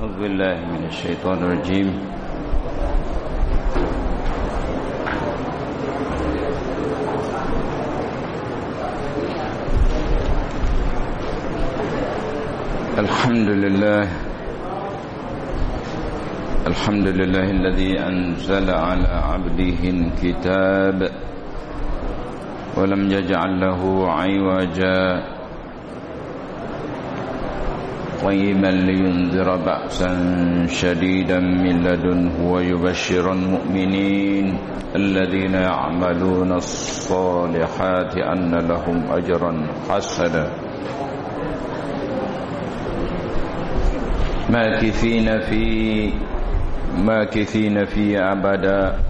أعوذ بالله من الشيطان الرجيم. الحمد لله الحمد لله الذي أنزل على عبده الكتاب ولم يجعل له عوجا. قيما لينذر بأسا شديدا من لدنه ويبشر المؤمنين الذين يعملون الصالحات أن لهم أجرا حسنا. ماكثين في ماكثين في أبدا.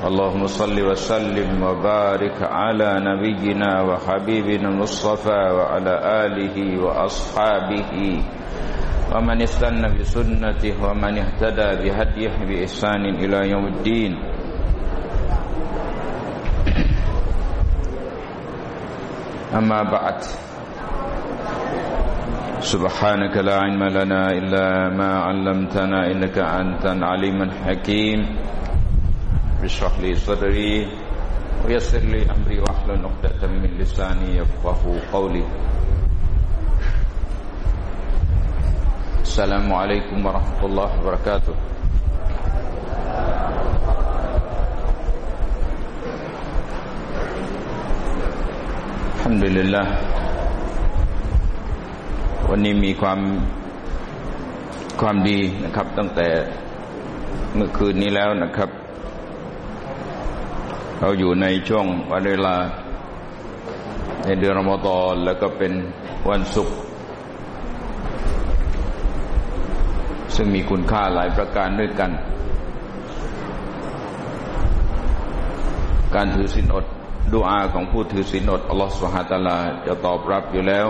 اللهم صل وسلم وبارك على نبينا وحبيبنا المصطفى وعلى آله وأصحابه ومن استنى بسنته ومن اهتدى بهديه بإحسان إلى يوم الدين. أما بعد سبحانك لا علم لنا إلا ما علمتنا إنك أنت العليم الحكيم. اشرح لي صدري ويسر لي أمري واحلل عقدة من لساني يفقه قولي السلام عليكم ورحمة الله وبركاته الحمد لله วันนี้มีความความดีนะครับ ตั้งแต่เมื่อคืนนี้แล้วนะครับ เราอยู่ในช่วงวันเวลา ในเดือนรอมฎอนแล้วก็เป็นวันศุกร์ซึ่งมีคุณค่าหลายประการด้วยกัน การถือศีลอดดูอาของผู้ถือศีลอดอัลลอฮฺสุฮาตาลาจะตอบรับอยู่แล้ว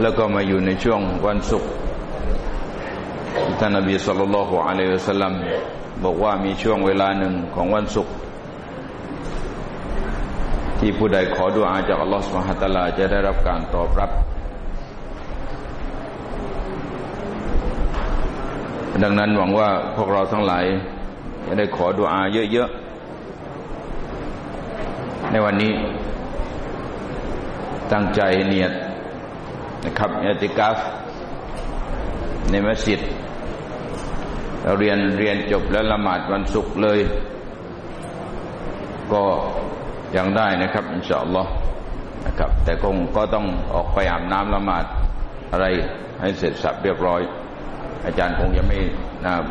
แล้วก็มาอยู่ในช่วงวันศุกร์ท่านนบีสุลต่านละฮ์อะลัยฮิวสัลลัม บอกว่ามีช่วงเวลาหนึ่งของวันศุกร์ที่ผู้ใดขอดุอาจากอัลลอฮฺสุบฮฺตะลาจะได้รับการตอบรับ ดังนั้นหวังว่าพวกเราทั้งหลายจะได้ขอดุอาเยอะๆ ในวันนี้ ตั้งใจเนียดนะครับเอติกาฟในมัสยิด เราเรียนเรียนจบแล้วละหมาดวันศุกร์เลย ก็ยังได้นะครับอินชาอัลลอฮ์นะครับ แต่คงก็ต้องออกไปอาบน้ำละหมาดอะไรให้เสร็จสับเรียบร้อย อาจารย์คงยังไม่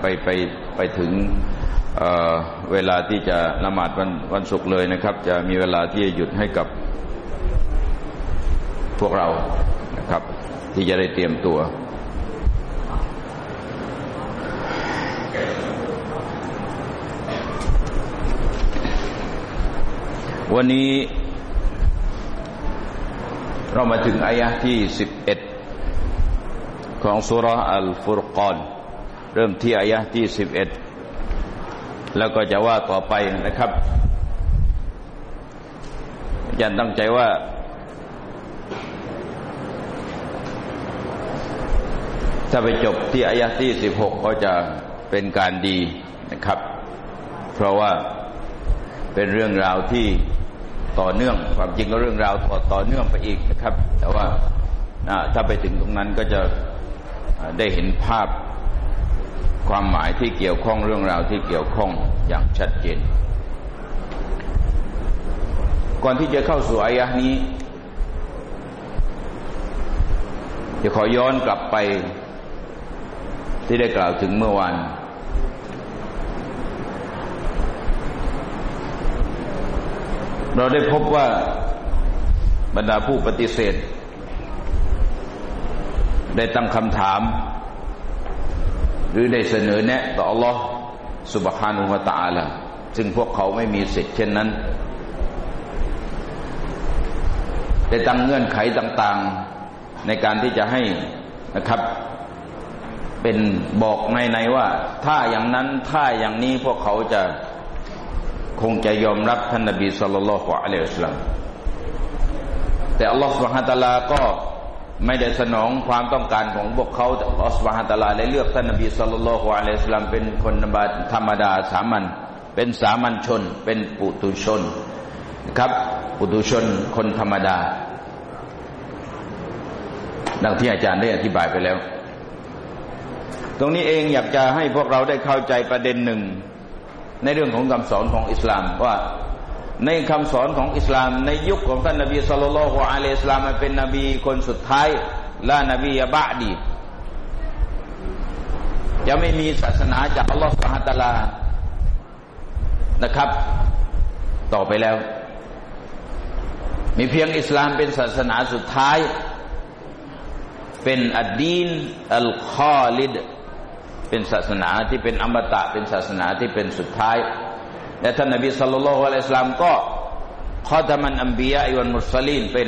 ไปไปไปถึงเเวลาที่จะละหมาดวันวันศุกร์เลยนะครับ จะมีเวลาที่จะหยุดให้กับพวกเรานะครับ ที่จะได้เตรียมตัว วันนี้ เรามาถึงอายะที่สิบเอ็ดของสุรอัลฟุรกอนเริ่มที่อายะที่สิบเอ็ดแล้วก็จะว่าต่อไปนะครับอาจารย์ตั้งใจว่า ถ้าไปจบที่อายะที่สิบหกก็จะเป็นการดีนะครับ เพราะว่าเป็นเรื่องราวที่ ต่อเนื่องความจริงก็เรื่องราวต่อต่อเนื่องไปอีกนะครับ แต่ว่าถ้าไปถึงตรงนั้นก็จะได้เห็นภาพความหมายที่เกี่ยวข้องเรื่องราวที่เกี่ยวข้องอย่างชัดเจน ก่อนที่จะเข้าสู่อายะนี้ จะขอย้อนกลับไปที่ได้กล่าวถึงเมื่อวาน เราได้พบว่าบรรดาผู้ปฏิเสธ ได้ตั้งคำถาม หรือได้เสนอแนะ ต่อ Allah สุบฮานุมตะอาลาซึ่งพวกเขาไม่มีสิทธิ์เช่นนั้น ได้ตั้งเงื่อนไขต่างๆในการที่จะให้นะครับ เป็นบอกในในว่า ถ้าอย่างนั้นถ้าอย่างนี้พวกเขาจะ คงจะยอมรับท่านนบีสุลต่านละฮ์อะลัยฮิสลามแต่อัลลอฮฺสุบฮานตะลาก็ไม่ได้สนองความต้องการของพวกเขาอัลลอฮฺสุบฮานตะลาได้เลือกท่านนบีสุลต่านละฮ์อะลัยฮิสลามเป็นคนธรรมดาสามัญเป็นสามัญชน เป็นปุตุชนนะครับ ปุตุชนคนธรรมดา ดังที่อาจารย์ได้อธิบายไปแล้ว ตรงนี้เองอยากจะให้พวกเราได้เข้าใจประเด็นหนึ่ง ในเรื่องของคำสอนของอิสลามว่าในคำสอนของอิสลาม ในยุคของท่านนบีสุลต่านละฮ์อะลัยฮิสลามเป็นนบีคนสุดท้ายและนบียะบะดี จะไม่มีศาสนาจากอัลลอฮฺสุฮานตลานะครับ ต่อไปแล้ว มีเพียงอิสลามเป็นศาสนาสุดท้าย เป็นอัดดีนอัลคอลิด เป็นศาสนาที่เป็นอมตะเป็นศาสนาที่เป็นสุดท้าย และท่านนบีสุลต่านละฮ์อะลัยฮิสลามก็ข้อธรรมันอัมบียะอิวันมุสลิมเป็น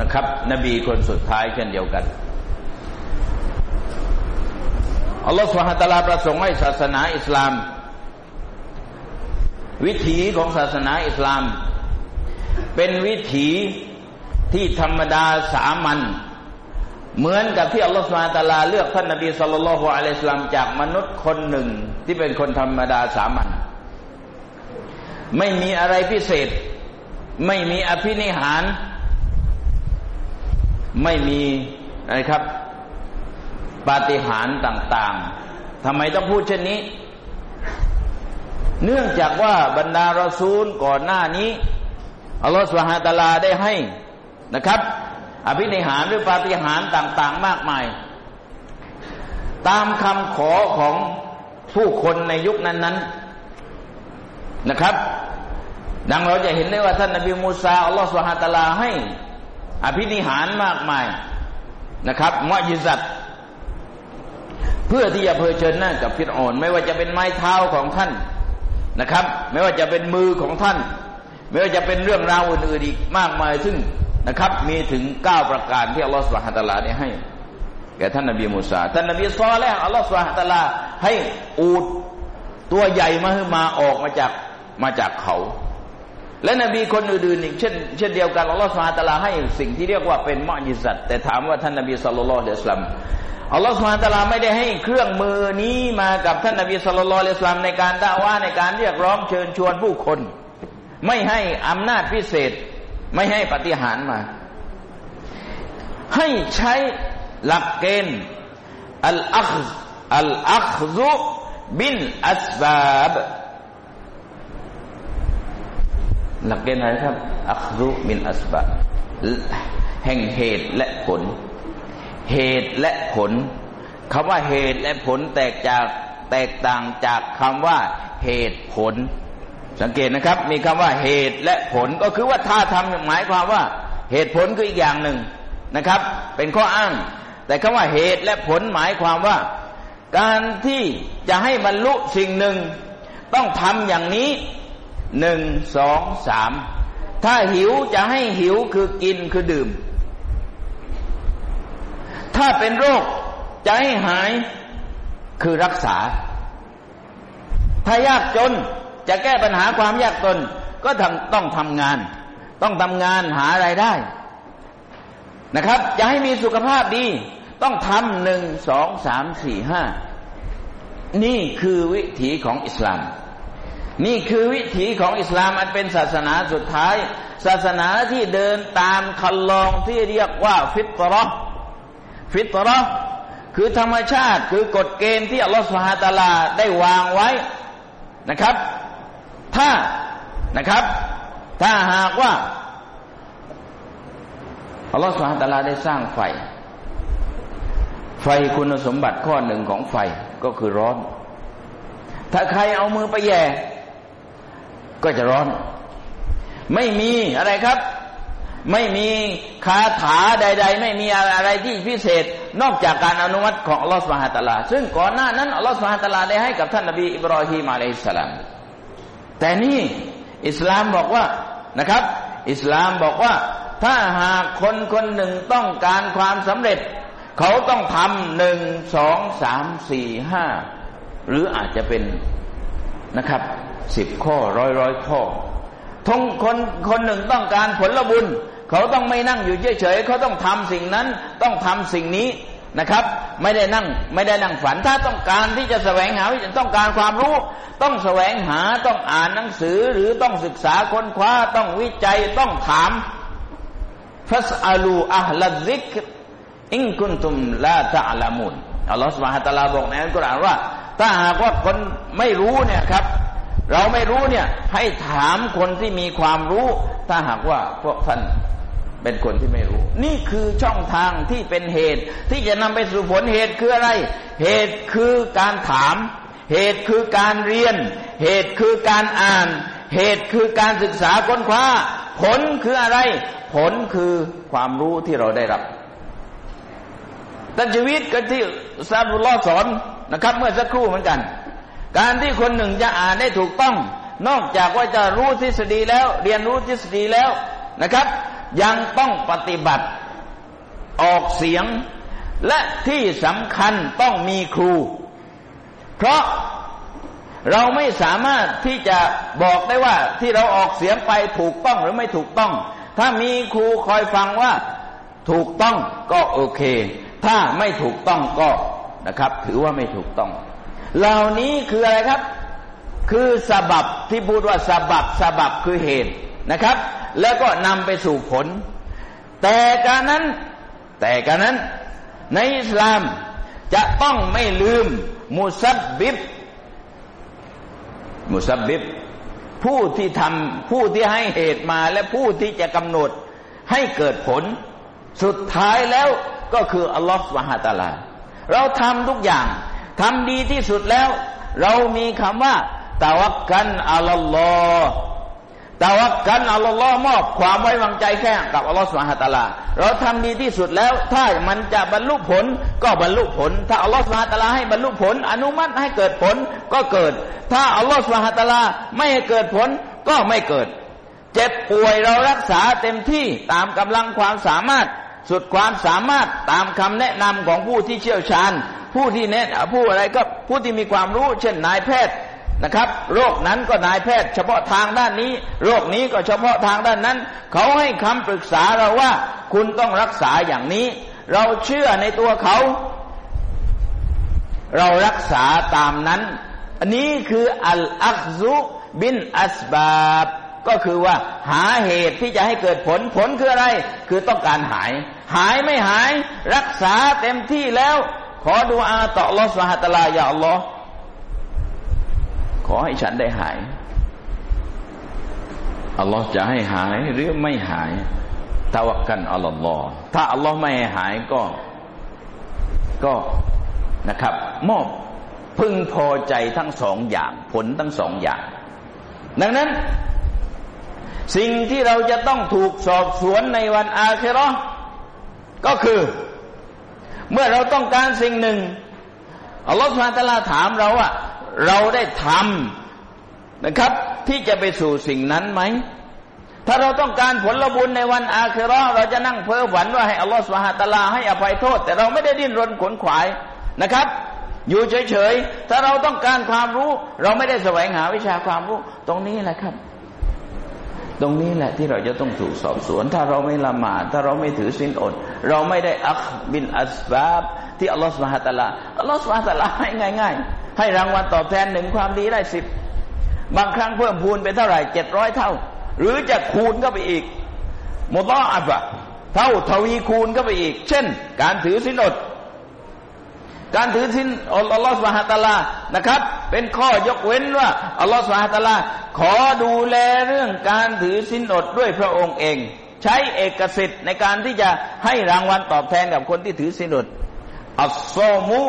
นะครับ นบีคนสุดท้ายเช่นเดียวกันอัลลอฮฺสุฮาตาลาประสงค์ให้ศาสนาอิสลาม วิถีของศาสนาอิสลาม เป็นวิถีที่ธรรมดาสามัญ เหมือนกับที่อัลลอฮฺสุลตาลาเลือกท่านนบีสุลต่านละฮ์อะลัยฮิสลามจากมนุษย์คนหนึ่งที่เป็นคนธรรมดาสามัญไม่มีอะไรพิเศษ ไม่มีอภินิหาร ไม่มีอะไรครับ ปาฏิหาริย์ต่าง ๆทำไมต้องพูดเช่นนี้ เนื่องจากว่าบรรดารอซูลก่อนหน้านี้อัลลอฮฺสุบฮานะฮูวะตะอาลาได้ให้นะครับ อภินิหารหรือปาฏิหาริย์ต่างๆมากมาย ตามคำขอของผู้คนในยุคนั้นๆนะครับ ดังเราจะเห็นได้ว่าท่านนบีมูซาอัลลอฮฺสุบฮานะฮูวะตะอาลาให้อภินิหารมากมายนะครับมัวะอ์ญิซาตเพื่อที่จะเผชิญหน้ากับฟิรเอาน์ไม่ว่าจะเป็นไม้เท้าของท่านนะครับ ไม่ว่าจะเป็นมือของท่าน ไม่ว่าจะเป็นเรื่องราวอื่นๆอีกมากมายซึ่ง นะครับ มีถึงเก้าประการที่อัลลอฮฺสุบฮาตาลาได้ให้ แก่ท่านนบีมูซาท่านนบีซอแล้วอัลลอฮฺสุบฮาตาลาให้อูดตัวใหญ่มามาออกมาจากมาจากเขา และนบีคนอื่นๆอีกเช่นเช่นเดียวกันอัลลอฮฺสุลตาลาให้สิ่งที่เรียกว่าเป็นมอญิสัตแต่ถามว่าท่านนบีสุลต่านละสลัมอัลลอฮฺสุลตาลาไม่ได้ให้เครื่องมือนี้มากับท่านนบีสุลต่านละสลัมในการด่าว่าในการเรียกร้องเชิญชวนผู้คน ไม่ให้อำนาจพิเศษ ไม่ให้ปฏิหารมา ให้ใช้หลักเกณฑ์อัลอัคอัลอัคซุบินอัสบาบหลักเกณฑ์อะไรครับ อัครุมินอัสบะแห่งเหตุและผล เหตุและผลคำว่าเหตุและผลแตกจากแตกต่างจากคำว่าเหตุผล สังเกตนะครับ มีคำว่าเหตุและผลก็คือว่าถ้าทำหมายความว่า เหตุผลคืออีกอย่างหนึ่งนะครับ เป็นข้ออ้าง แต่คำว่าเหตุและผลหมายความว่า การที่จะให้บรรลุสิ่งหนึ่ง ต้องทำอย่างนี้หนึ่งสองสามถ้าหิวจะให้หิวคือกินคือดื่ม ถ้าเป็นโรคจะให้หายคือรักษา ถ้ายากจน จะแก้ปัญหาความยากจนก็ต้องทำงาน ต้องทำงานหาไรายได้นะครับ จะให้มีสุขภาพดี ต้องทำหนึ่งสองสามสี่ห้านี่คือวิถีของอิสลาม นี่คือวิถีของอิสลามอันเป็นศาสนาสุดท้าย ศาสนาที่เดินตามคันลองที่เรียกว่าฟิตรอฟิตรอคือธรรมชาติคือกฎเกณฑ์ที่อัลลอฮฺสุฮาตาลาได้วางไว้นะครับ ถ้านะครับ ถ้าหากว่าอัลลอฮฺสุฮาตาลาได้สร้างไฟ ไฟคุณสมบัติข้อหนึ่งของไฟก็คือร้อน ถ้าใครเอามือไปแย่ก็จะร้อน ไม่มีอะไรครับ ไม่มีคาถาใด ๆ ไม่มีอะไรที่พิเศษ นอกจากการอนุมัติของอัลลอฮฺสุบฮาตะลา ซึ่งก่อนหน้านั้นอัลลอฮฺสุบฮาตะลาได้ให้กับท่านนบีอิบรอฮีมอะลัยฮิสสลาม แต่นี่อิสลามบอกว่านะครับ อิสลามบอกว่า ถ้าหากคนคนหนึ่งต้องการความสำเร็จ เขาต้องทำหนึ่งสองสามสี่ห้าหรืออาจจะเป็นนะครับสิบข้อร้อยร้อยข้อทงคนคนหนึ่งต้องการผลบุญ เขาต้องไม่นั่งอยู่เฉยๆเขาต้องทำสิ่งนั้นต้องทำสิ่งนี้ นะครับ ไม่ได้นั่งไม่ได้นั่งฝันถ้าต้องการที่จะแสวงหาต้องการความรู้ ต้องแสวงหาต้องอ่านหนังสือหรือต้องศึกษาค้นคว้าต้องวิจัยต้องถามฟัสอาลูอัลลซิกอิงคุนตุมลาตะลามุนอัลลอฮฺสุบฮฺตะลาบอกในอัลกุรอานว่า ถ้าหากว่าคนไม่รู้เนี่ยครับ เราไม่รู้เนี่ยให้ถามคนที่มีความรู้ ถ้าหากว่าพวกท่าน เป็นคนที่ไม่รู้ นี่คือช่องทางที่เป็นเหตุ ที่จะนำไปสู่ผลเหตุคืออะไร เหตุคือการถาม เหตุคือการเรียน เหตุคือการอ่าน เหตุคือการศึกษาค้นคว้า ผลคืออะไร ผลคือความรู้ที่เราได้รับแต่ชีวิตก็ที่ซาบุลลอสอนนะครับ เมื่อสักครู่เหมือนกัน การที่คนหนึ่งจะอ่านได้ถูกต้อง นอกจากว่าจะรู้ทฤษฎีแล้ว เรียนรู้ทฤษฎีแล้วนะครับ ยังต้องปฏิบัติออกเสียง และที่สำคัญต้องมีครู เพราะเราไม่สามารถที่จะบอกได้ว่าที่เราออกเสียงไปถูกต้องหรือไม่ถูกต้อง ถ้ามีครูคอยฟังว่าถูกต้องก็โอเค ถ้าไม่ถูกต้องก็นะครับ ถือว่าไม่ถูกต้อง เหล่านี้คืออะไรครับ คือสบับที่พูดว่าสบับสบับคือเหตุ นะครับ แล้วก็นำไปสู่ผล แต่การนั้น แต่การนั้น ในอิสลามจะต้องไม่ลืมมุซับบิบมุซับบิบผู้ที่ทำผู้ที่ให้เหตุมาและผู้ที่จะกำหนดให้เกิดผล สุดท้ายแล้วก็คืออัลลอฮฺวะฮาตาลา เราทำทุกอย่างทำดีที่สุดแล้ว เรามีคำว่าตาวักกันอัลลอฮ์ แต่ว่ากันอัลลอฮ์มอบความไว้วางใจแค่กับอัลลอฮ์สุบฮาตาลา เราทำดีที่สุดแล้ว ถ้ามันจะบรรลุผลก็บรรลุผล ถ้าอัลลอฮ์สุบฮาตาลาให้บรรลุผล อนุมัติให้เกิดผลก็เกิด ถ้าอัลลอฮ์สุบฮาตาลาไม่ให้เกิดผลก็ไม่เกิด เจ็บป่วยเรารักษาเต็มที่ตามกำลังความสามารถ สุดความสามารถตามคำแนะนำของผู้ที่เชี่ยวชาญ ผู้ที่แนะผู้อะไรก็ผู้ที่มีความรู้ เช่นนายแพทย์ นะครับ โรคนั้นก็นายแพทย์เฉพาะทางด้านนี้ โรคนี้ก็เฉพาะทางด้านนั้น เขาให้คำปรึกษาเราว่า คุณต้องรักษาอย่างนี้ เราเชื่อในตัวเขา เรารักษาตามนั้น อันนี้คืออัลอักซุบินอัสบาบก็คือว่าหาเหตุที่จะให้เกิดผลผลคืออะไร คือต้องการหาย หายไม่หาย รักษาเต็มที่แล้ว ขอดูอาต่อลอสวาฮตลายาอัลลอฮ์ ขอให้ฉันได้หาย อัลลอฮ์จะให้หายหรือไม่หายตาวักกันอัลลอฮ์ถ้าอัลลอฮ์ไม่ให้หายก็ ก็นะครับ มอบพึงพอใจทั้งสองอย่าง ผลทั้งสองอย่าง ดังนั้น สิ่งที่เราจะต้องถูกสอบสวนในวันอาเครอก็คือ เมื่อเราต้องการสิ่งหนึ่งอัลลอฮฺสุลตาลาถามเราว่า เราได้ทำนะครับ ที่จะไปสู่สิ่งนั้นไหม ถ้าเราต้องการผลบุญในวันอาคราเราจะนั่งเพ้อฝันว่าให้อัลลอฮฺสุฮาตะลาให้อภัยโทษ แต่เราไม่ได้ดิ้นรนขนขวายนะครับ อยู่เฉยๆ ถ้าเราต้องการความรู้ เราไม่ได้แสวงหาวิชาความรู้ ตรงนี้แหละครับ ตรงนี้แหละที่เราจะต้องถูกสอบสวน ถ้าเราไม่ละหมาดถ้าเราไม่ถือสินอด เราไม่ได้อัคบินอัสบาบที่อัลลอฮฺสุบฮาตะลาอัลลอฮฺสุบฮาตะลาให้ง่าย ๆ ให้รางวัลตอบแทนหนึ่งความดีได้สิบบางครั้งเพิ่มพูนไปเท่าไหร่เจ็ดร้อยเท่า หรือจะคูณก็ไปอีกมุตออับะเท่าทวีคูณก็ไปอีก เช่น การถือสินอดการถือสินอัลลอฮฺสุบฮาตาลานะครับ เป็นข้อยกเว้นว่าอัลลอฮฺสุบฮาตาลา ขอดูแลเรื่องการถือสินอดด้วยพระองค์เอง ใช้เอกสิทธิ์ในการที่จะให้รางวัลตอบแทนกับคนที่ถือสินอดอัสซมุ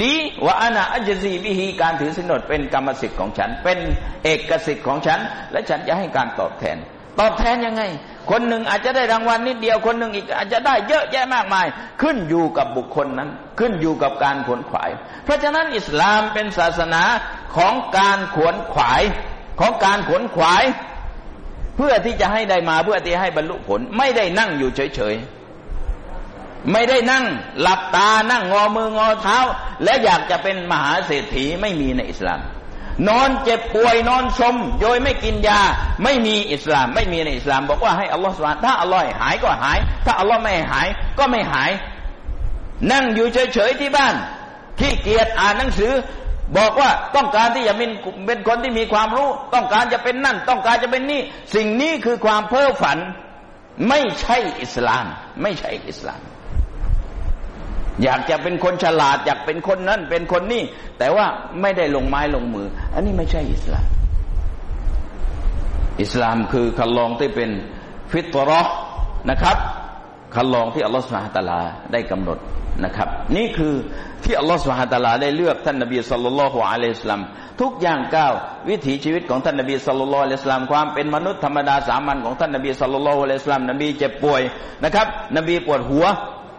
ลีวะอานาอัจซีบิฮีการถือสินอดเป็นกรรมสิทธิ์ของฉัน เป็นเอกสิทธิ์ของฉัน และฉันจะให้การตอบแทน ตอบแทนยังไง คนหนึ่งอาจจะได้รางวัลนิดเดียวคนหนึ่งอีกอาจจะได้เยอะแยะมากมาย ขึ้นอยู่กับบุคคลนั้น ขึ้นอยู่กับการขวนขวาย เพราะฉะนั้นอิสลามเป็นศาสนาของการขวนขวายของการขวนขวาย เพื่อที่จะให้ได้มาเพื่อที่ให้บรรลุผลไม่ได้นั่งอยู่เฉยๆ ไม่ได้นั่งหลับตานั่งงอมืองอเท้า และอยากจะเป็นมหาเศรษฐีไม่มีในอิสลาม นอนเจ็บป่วยนอนสมโดยไม่กินยาไม่มีอิสลามไม่มีในอิสลาม บอกว่าให้อัลลอฮฺสวาถ้าอัลลอฮ์หายก็หาย ถ้าอัลลอฮ์ไม่หายก็ไม่หาย นั่งอยู่เฉยๆที่บ้านขี้เกียจอ่านหนังสือ บอกว่าต้องการที่จะเป็นเป็นคนที่มีความรู้ ต้องการจะเป็นนั่น ต้องการจะเป็นนี่ สิ่งนี้คือความเพ้อฝัน ไม่ใช่อิสลาม ไม่ใช่อิสลาม อยากจะเป็นคนฉลาด อยากเป็นคนนั้นเป็นคนนี้แต่ว่าไม่ได้ลงไม้ลงมือ อันนี้ไม่ใช่อิสลาม อิสลามคือคัลลองที่เป็นฟิตรอนะครับคัลลองที่อัลลอฮฺสุบฮฺตะลาได้กำหนดนะครับ นี่คือที่อัลลอฮฺสุบฮฺตะลาได้เลือกท่านนบีสุลต่านละฮ์อะลัยฮิสลามทุกอย่างก้าววิถีชีวิตของท่านนบีสุลต่านละฮ์อะลัยฮิสลามความเป็นมนุษย์ธรรมดาสามัญของท่านนบีสุลต่านละฮ์อะลัยฮิสลามนบีเจ็บป่วยนะครับ นบีปวดหัว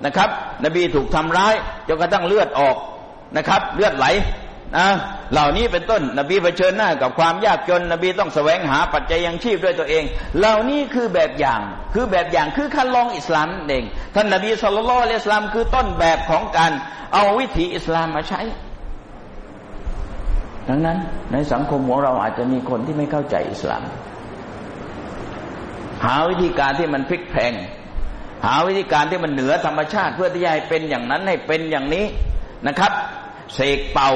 นะครับ นบีถูกทำร้ายจนกระทั่งเลือดออกนะครับ เลือดไหลนะเหล่านี้เป็นต้น นบีเผชิญหน้ากับความยากจน นบีต้องแสวงหาปัจจัยยังชีพด้วยตัวเอง เหล่านี้คือแบบอย่าง คือแบบอย่างคือคันลองอิสลามเองท่านนบีสุลต่านละอิสลามคือต้นแบบของการเอาวิถีอิสลามมาใช้ ดังนั้นในสังคมของเราอาจจะมีคนที่ไม่เข้าใจอิสลาม หาวิธีการที่มันพลิกแพง หาวิธีการที่มันเหนือธรรมชาติ เพื่อที่จะให้เป็นอย่างนั้นให้เป็นอย่างนี้นะครับ เสกเป่า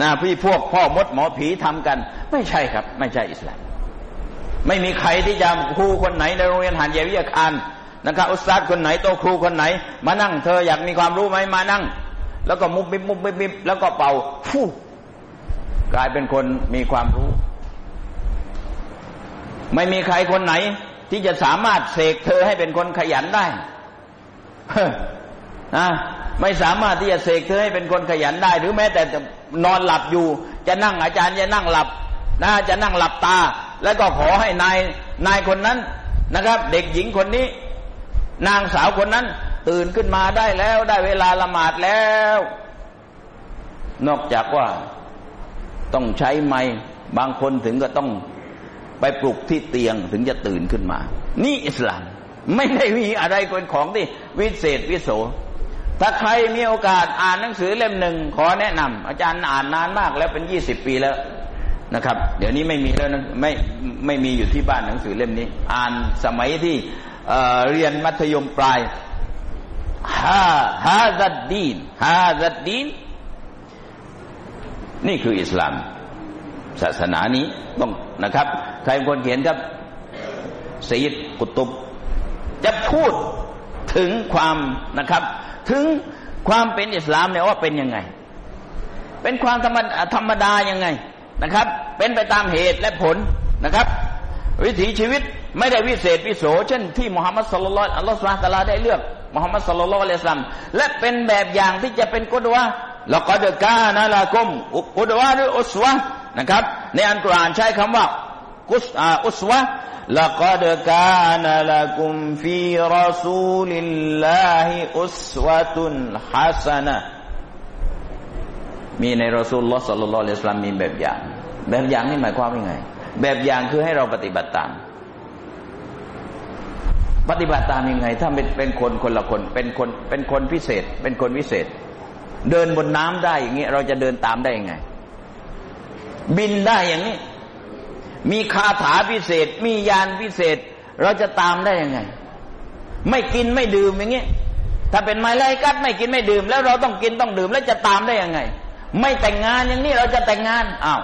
นะพี่พวกพ่อมดหมอผีทำกัน ไม่ใช่ครับ ไม่ใช่อิสลามไม่มีใครที่จะครูคนไหนในโรงเรียนหันเยวิยาคารนะครับอุสตาดคนไหนโตครูคนไหน มานั่งเธออยากมีความรู้ไหมมานั่ง แล้วก็มุบมิบมุบมิบมิบแล้วก็เป่าฟู่กลายเป็นคนมีความรู้ ไม่มีใครคนไหน ที่จะสามารถเสกเธอให้เป็นคนขยันได้นะไม่สามารถที่จะเสกเธอให้เป็นคนขยันได้ หรือแม้แต่นอนหลับอยู่ จะนั่งอาจารย์จะนั่งหลับนะจะนั่งหลับตา แล้วก็ขอให้นายนายคนนั้นนะครับ เด็กหญิงคนนี้ นางสาวคนนั้น ตื่นขึ้นมาได้แล้วได้เวลาละหมาดแล้ว นอกจากว่าต้องใช้ไม้บางคนถึงก็ต้อง ไปปลุกที่เตียงถึงจะตื่นขึ้นมา นี่อิสลาม ไม่ได้มีอะไรเป็นของที่วิเศษวิโส ถ้าใครมีโอกาสอ่านหนังสือเล่มหนึ่งขอแนะนำอาจารย์อ่านนานมากแล้วเป็นยี่สิบปีแล้วนะครับ เดี๋ยวนี้ไม่มีแล้วไม่ไม่มีอยู่ที่บ้านหนังสือเล่มนี้ อ่านสมัยที่เเรียนมัธยมปลายฮาฮาดัดดีนฮาดัดดีนนี่คืออิสลาม ศาสนานี้ต้องนะครับ ใครเป็นคนเขียนครับสยิดกุตุบ จะพูดถึงความนะครับ ถึงความเป็นอิสลามเนี่ยว่าเป็นยังไง เป็นความธรรมธรรมดายังไงนะครับ เป็นไปตามเหตุและผลนะครับ วิถีชีวิตไม่ได้วิเศษวิโส เช่นที่มุฮัมมัดสุลลัลอัลลอฮฺสุลตาลาได้เลือกมุฮัมมัดสุลลัลอะลัยสลัมและเป็นแบบอย่างที่จะเป็นกุดวะแล้วก็เดกานะละกุมกุดวะหรืออุสวะ นะครับ ในอันกุรอานใช้คำว่ากุสอุสวะ لقد كان لكم في رسول الله أسوة حسنة มีในรอซูลลอฮ์สัลลัลลอฮุอะลัยฮิสลามมีแบบอย่าง แบบอย่างนี่หมายความว่าไง แบบอย่างคือให้เราปฏิบัติตาม ปฏิบัติตามยังไง ถ้าเป็นเป็นคนคนละคน เป็นคนเป็นคนพิเศษ เป็นคนพิเศษ เดินบนน้ำได้อย่างนี้เราจะเดินตามได้ยังไง บินได้อย่างนี้ มีคาถาพิเศษ มียานพิเศษ เราจะตามได้ยังไง ไม่กินไม่ดื่มอย่างเงี้ถ้าเป็นไม้ไล่กัดไม่กินไม่ดื่ม แล้วเราต้องกินต้องดื่มแล้วจะตามได้ยังไง ไม่แต่งงานอย่างนี้เราจะแต่งงานอ้าว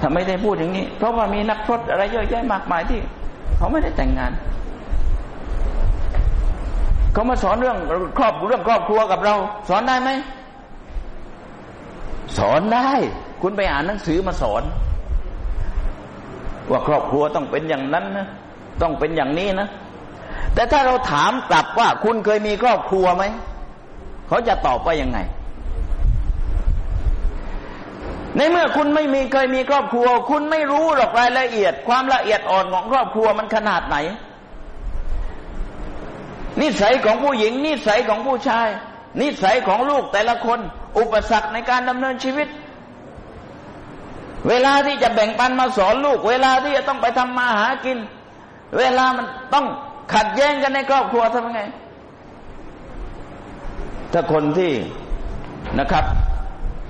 ถ้าไม่ได้พูดอย่างนี้ เพราะว่ามีนักพรตอะไรเยอะแยะมากมายที่ เขาไม่ได้แต่งงาน เขามาสอนเรื่องครอบเรื่องครอบครัวกับเรา สอนได้ไหม สอนได้ คุณไปอ่านหนังสือมาสอน ว่าครอบครัวต้องเป็นอย่างนั้นนะต้องเป็นอย่างนี้นะ แต่ถ้าเราถามกลับว่า คุณเคยมีครอบครัวไหม เขาจะตอบว่ายังไง ในเมื่อคุณไม่มีเคยมีครอบครัว คุณไม่รู้หรอกรายละเอียด ความละเอียดอ่อนของครอบครัวมันขนาดไหน นิสัยของผู้หญิง นิสัยของผู้ชาย นิสัยของลูกแต่ละคน อุปสรรคในการดำเนินชีวิต เวลาที่จะแบ่งปันมาสอนลูก เวลาที่จะต้องไปทำมาหากิน เวลามันต้องขัดแย้งกันในครอบครัวทำไง ถ้าคนที่นะครับ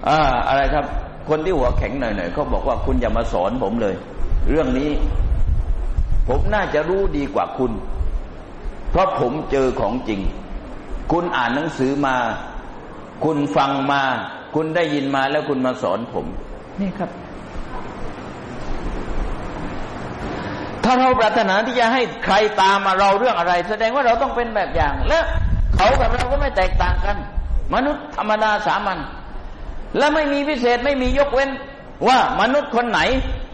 อ่าอะไรครับ คนที่หัวแข็งหน่อยๆเขาบอกว่าคุณอย่ามาสอนผมเลย เรื่องนี้ ผมน่าจะรู้ดีกว่าคุณ เพราะผมเจอของจริง คุณอ่านหนังสือมา คุณฟังมา คุณได้ยินมาแล้วคุณมาสอนผม นี่ครับ ถ้าเราปรารถนาที่จะให้ใครตามมาเราเรื่องอะไร แสดงว่าเราต้องเป็นแบบอย่าง และเขากับเราก็ไม่แตกต่างกัน มนุษย์ธรรมดาสามัญและไม่มีพิเศษไม่มียกเว้น ว่ามนุษย์คนไหน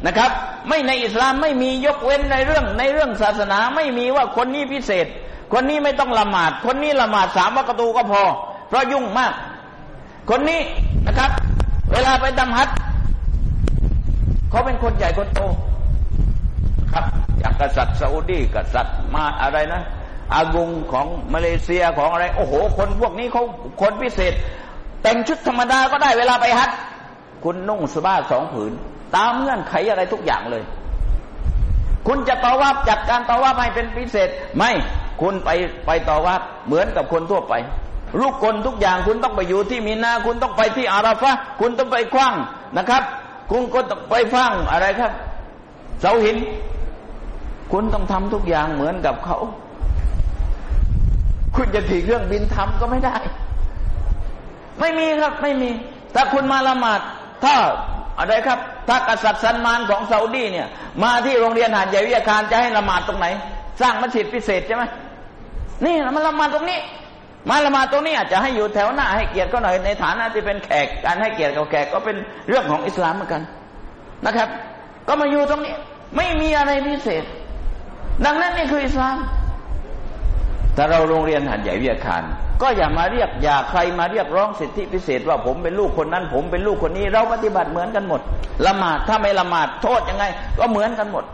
นะครับ ไม่ในอิสลามไม่มียกเว้นในเรื่องในเรื่องศาสนาไม่มีว่าคนนี้พิเศษ คนนี้ไม่ต้องละหมาด คนนี้ละหมาดสามวัคตูก็พอ เพราะยุ่งมาก คนนี้นะครับ เวลาไปดำฮัดเขาเป็นคนใหญ่คนโตครับอย่างกษัตริย์ซาอุดีกษัตริย์มาอะไรนะอากุงของมาเลเซียของอะไร โอ้โห คนพวกนี้เขาคนพิเศษ แต่งชุดธรรมดาก็ได้เวลาไปฮัทคุณนุ่งสบาสองผืน ตามเงื่อนไขอะไรทุกอย่างเลย คุณจะต่อว่าจัดการต่อว่าให้เป็นพิเศษ ไม่ คุณไปไปต่อว่าเหมือนกับคนทั่วไป ลูกคนทุกอย่างคุณต้องไปอยู่ที่มีนา คุณต้องไปที่อาราฟะคุณต้องไปคว้างนะครับ คุณก็ต้องไปฟังอะไรครับเสาหิน คุณต้องทำทุกอย่างเหมือนกับเขา คุณจะถีเครื่องบินทำก็ไม่ได้ ไม่มีครับไม่มี ถ้าคุณมาละหมาดถ้าอะไรครับ ถ้ากษัตริย์ซันมานของซาอุดีเนี่ย มาที่โรงเรียนหาดใหญ่วิทยาการจะให้ละหมาดตรงไหน สร้างมัสยิดพิเศษใช่ไหมนี่มันละหมาดตรงนี้ มาละหมาดตรงนี้อาจจะให้อยู่แถวหน้าให้เกียรติก็หน่อยในฐานะที่เป็นแขกการให้เกียรติกับแขกก็เป็นเรื่องของอิสลามเหมือนกันนะครับ ก็มาอยู่ตรงนี้ ไม่มีอะไรพิเศษ ดังนั้นนี่คืออิสลามถ้าเราโรงเรียนหันใหญ่วิทยาคารก็อย่ามาเรียกอย่าใครมาเรียกร้องสิทธิพิเศษ ว่าผมเป็นลูกคนนั้น ผมเป็นลูกคนนี้ เราปฏิบัติเหมือนกันหมด ละหมาดถ้าไม่ละหมาดโทษยังไง ก็เหมือนกันหมด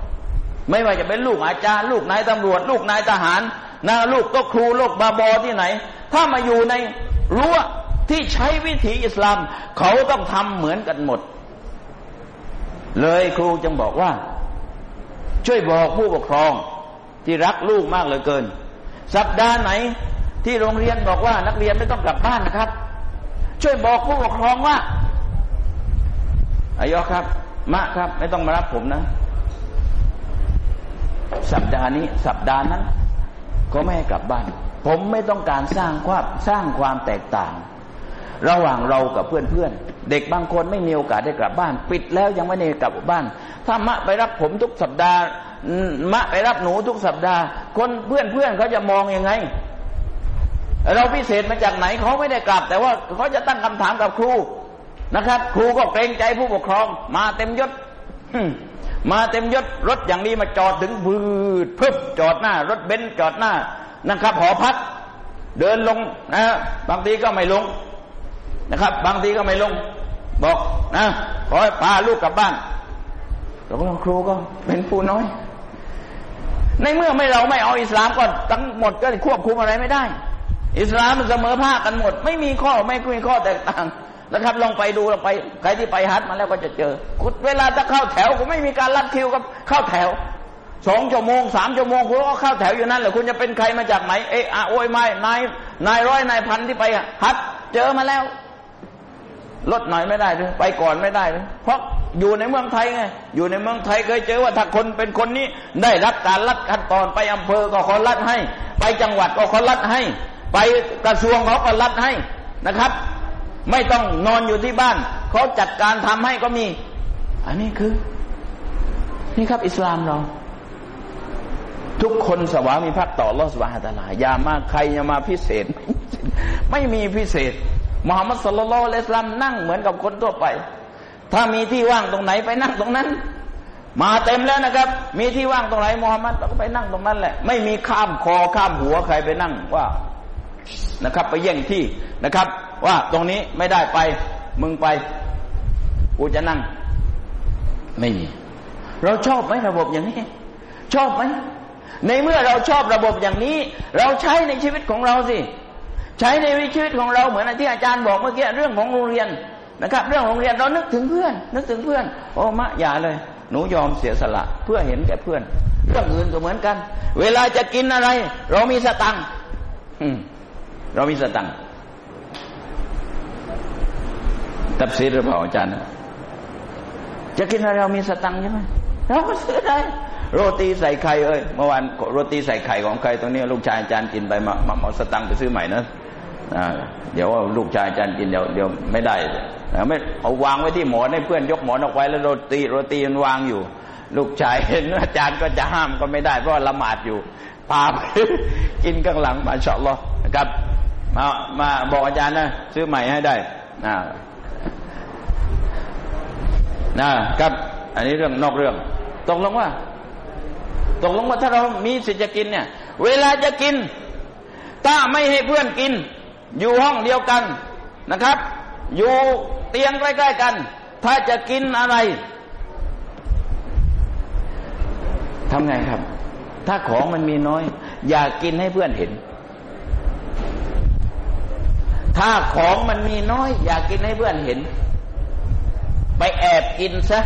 ไม่ว่าจะเป็นลูกอาจารย์ ลูกนายตำรวจ ลูกนายทหารนาลูกก็ครูลูกบาบอที่ไหน ถ้ามาอยู่ในรั้วที่ใช้วิถีอิสลาม เขาต้องทำเหมือนกันหมด เลยครูจึงบอกว่า ช่วยบอกผู้ปกครองที่รักลูกมากเหลือเกิน สัปดาห์ไหนที่โรงเรียนบอกว่านักเรียนไม่ต้องกลับบ้านนะครับ ช่วยบอกผู้ปกครองว่าอายอครับ มะครับ ไม่ต้องมารับผมนะ สัปดาห์นี้ สัปดาห์นั้น ก็ไม่ให้กลับบ้าน ผมไม่ต้องการสร้างความสร้างความแตกต่าง ระหว่างเรากับเพื่อนๆเด็กบางคนไม่มีโอกาสได้กลับบ้าน ปิดแล้วยังไม่ได้กลับบ้าน ถ้ามะไปรับผมทุกสัปดาห์มะไปรับหนูทุกสัปดาห์ คนเพื่อนเพื่อนเขาจะมองยังไงเราพิเศษมาจากไหนเขาไม่ได้กลับ แต่ว่าเขาจะตั้งคำถามกับครูนะครับ ครูก็เกรงใจผู้ปกครอง มาเต็มยศ มาเต็มยศรถอย่างนี้มาจอดถึงบืดพึบจอดหน้า รถเบนซ์จอดหน้านะครับ หอพัก เดินลงนะบางทีก็ไม่ลงนะครับ บางทีก็ไม่ลง บอกนะขอพาลูกกลับบ้านแล้วครูก็เป็นผู้น้อย ในเมื่อไม่เราไม่เอาอิสลามก็ทั้งหมดก็ควบคุมอะไรไม่ได้ อิสลามมันเสมอภาคกันหมด ไม่มีข้อไม่มีข้อแตกต่าง นะครับลองไปดูลองไป ใครที่ไปฮัทมาแล้วก็จะเจอคุณเวลาจะเข้าแถวก็ไม่มีการลัดคิวกับเข้าแถวสองชั่วโมงสามชั่วโมงคุณก็เข้าแถวอยู่นั่นแหละคุณจะเป็นใครมาจากไหนเอะอะโอยไม่นายนายร้อยนายพันที่ไปฮัทเจอมาแล้ว ลดหน่อยไม่ได้เลยไปก่อนไม่ได้เลยเพราะอยู่ในเมืองไทยไงอยู่ในเมืองไทยเคยเจอว่าถ้าคนเป็นคนนี้ได้รับการรัดขั้นตอนไปอำเภอก็ขอรัดให้ ไปจังหวัดก็ขอรัดให้ ไปกระทรวงเขาก็รัดให้นะครับ ไม่ต้องนอนอยู่ที่บ้านเขาจัดการทำให้ก็มี อันนี้คือ นี่ครับ อิสลามเรา ทุกคนสวามีพักต่อรอสวาฮตาลาอย่ามาใครอย่ามาพิเศษ ไม่มีพิเศษมุฮัมมัดสลลัลเลสลามนั่งเหมือนกับคนทั่วไป ถ้ามีที่ว่างตรงไหนไปนั่งตรงนั้น มาเต็มแล้วนะครับ มีที่ว่างตรงไหนมูฮัมหมัดก็ไปนั่งตรงนั้นแหละ ไม่มีข้ามคอข้ามหัวใครไปนั่งว่า นะครับ ไปแย่งที่นะครับ ว่าตรงนี้ไม่ได้ไปมึงไป กูจะนั่ง ไม่มี เราชอบไหมระบบอย่างนี้ ชอบไหมในเมื่อเราชอบระบบอย่างนี้ เราใช้ในชีวิตของเราสิใช้ในชีวิตของเราเหมือนที่อาจารย์บอกเมื่อกี้เรื่องของโรงเรียนนะครับ เรื่องโรงเรียนเรานึกถึงเพื่อน นึกถึงเพื่อน โอ้มะอย่าเลย หนูยอมเสียสละ เพื่อเห็นแก่เพื่อน เรื่องอื่นก็เหมือนกัน เวลาจะกินอะไร เรามีสตังค์ เรามีสตังตับซีหรือเปล่าอาจารย์ จะกินอะไรเรามีสตังใช่ไหมเราก็ซื้อได้โรตีใส่ไข่เอ้ยเมื่อวานโรตีใส่ไข่ของใครตรงนี้ ลูกชายอาจารย์กินไปมามาเอาสตังค์ไปซื้อใหม่นะเดี๋ยวลูกชายอาจารย์กินเดี๋ยวเดี๋ยวไม่ได้ไม่เอาวางไว้ที่หมอนให้เพื่อนยกหมอนออกไว้แล้วโรตีโรตีมันวางอยู่ ลูกชายเห็นอาจารย์ก็จะห้ามก็ไม่ได้เพราะละหมาดอยู่พาไปกินข้างหลังมาเฉาะรอนะครับ มามาบอกอาจารย์นะซื้อใหม่ให้ได้นะนะครับ อันนี้เรื่องนอกเรื่องตกลงว่าตกลงว่าถ้าเรามีสิทธิ์จะกินเนี่ย เวลาจะกิน ถ้าไม่ให้เพื่อนกิน อยู่ห้องเดียวกันนะครับ อยู่เตียงใกล้ๆกัน ถ้าจะกินอะไรทำไงครับ ถ้าของมันมีน้อย อย่ากินให้เพื่อนเห็น ถ้าของมันมีน้อย อยากกินให้เพื่อนเห็น ไปแอบกินซะ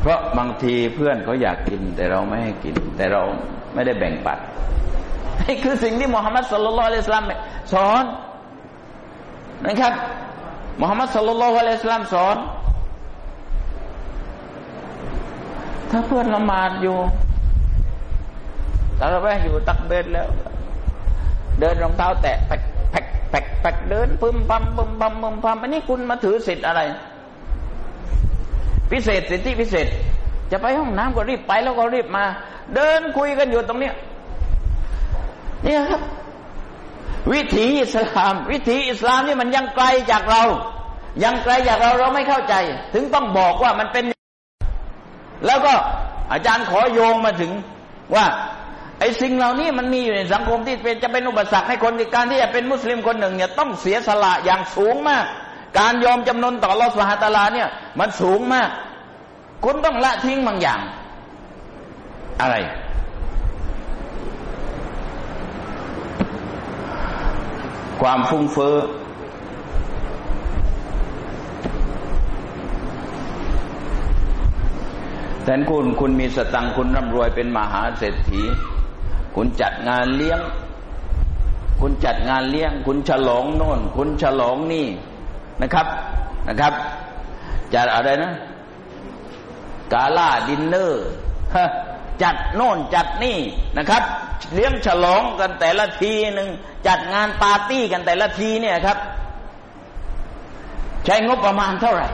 เพราะบางทีเพื่อนเขาอยากกิน แต่เราไม่ให้กิน แต่เราไม่ได้แบ่งปันนี่คือสิ่งที่มุฮัมมัดสุลลัลอะลัยสลามสอนนะครับมุฮัมมัดสุลลัลอะลัยสลามสอน ถ้าเพื่อนละหมาดอยู่ ตาเราแวอยู่ตักเบดแล้ว เดินรองเท้าแตะแปกแปกแปกแปกเดินปึ้มปั๊มปึ้มปั๊มปึ้มปั๊มอันนี้คุณมาถือสิทธิ์อะไร พิเศษสิทธิพิเศษ จะไปห้องน้ำก็รีบไปแล้วก็รีบมา เดินคุยกันอยู่ตรงเนี้ยนี่ครับ วิถีอิสลาม วิถีอิสลามนี่มันยังไกลจากเรา ยังไกลจากเราเราไม่เข้าใจ ถึงต้องบอกว่ามันเป็น แล้วก็อาจารย์ขอโยงมาถึงว่า ไอ้สิ่งเหล่านี้มันมีอยู่ในสังคมที่เป็นจะเป็นอุปสรรคให้คนในการที่จะเป็นมุสลิมคนหนึ่งเนี่ยต้องเสียสละอย่างสูงมาก การยอมจำนนต่อลอสหตาลาเนี่ย มันสูงมาก คุณต้องละทิ้งบางอย่าง อะไร ความฟุ้งเฟ้อแทนคุณคุณมีสตังคุณร่ำรวยเป็นมหาเศรษฐี คุณจัดงานเลี้ยง คุณจัดงานเลี้ยง คุณฉลองโน่น คุณฉลองนี่นะครับนะครับจัดอะไรนะกาล่าดินเนอร์จัดโน่นจัดนี่นะครับ เลี้ยงฉลองกันแต่ละทีหนึ่งจัดงานปาร์ตี้กันแต่ละทีเนี่ยครับ ใช้งบประมาณเท่าไหร่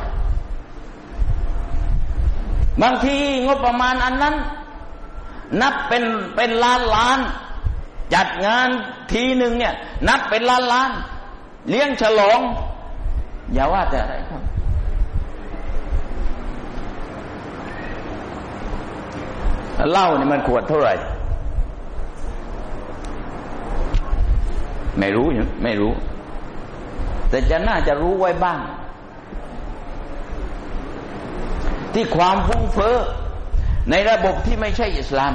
บางทีงบประมาณอันนั้น นับเป็นเป็นล้านล้าน จัดงานทีหนึ่งเนี่ย นับเป็นล้านล้าน เลี้ยงฉลอง อย่าว่าแต่อะไรครับ เหล้านี่มันขวดเท่าไหร่ ไม่รู้ไม่รู้ แต่จะน่าจะรู้ไว้บ้าง ที่ความฟุ้งเฟ้อ ในระบบที่ไม่ใช่อิสลาม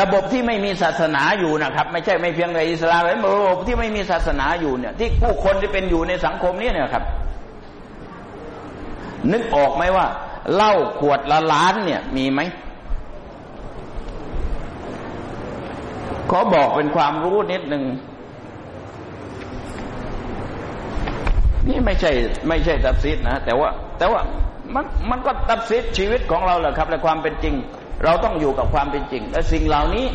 ระบบที่ไม่มีศาสนาอยู่นะครับ ไม่ใช่ไม่เพียงแต่อิสลามแต่ระบบที่ไม่มีศาสนาอยู่เนี่ย ที่ผู้คนที่เป็นอยู่ในสังคมนี้เนี่ยครับ นึกออกไหมว่าเหล้าขวดละล้านเนี่ย มีไหมขอบอกเป็นความรู้นิดหนึ่งนี่ไม่ใช่ ไม่ใช่ตัดสิทนะแต่ว่า แต่ว่า มันมันก็ตัดสิทธิชีวิตของเราแหละครับและความเป็นจริง เราต้องอยู่กับความเป็นจริง และสิ่งเหล่านี้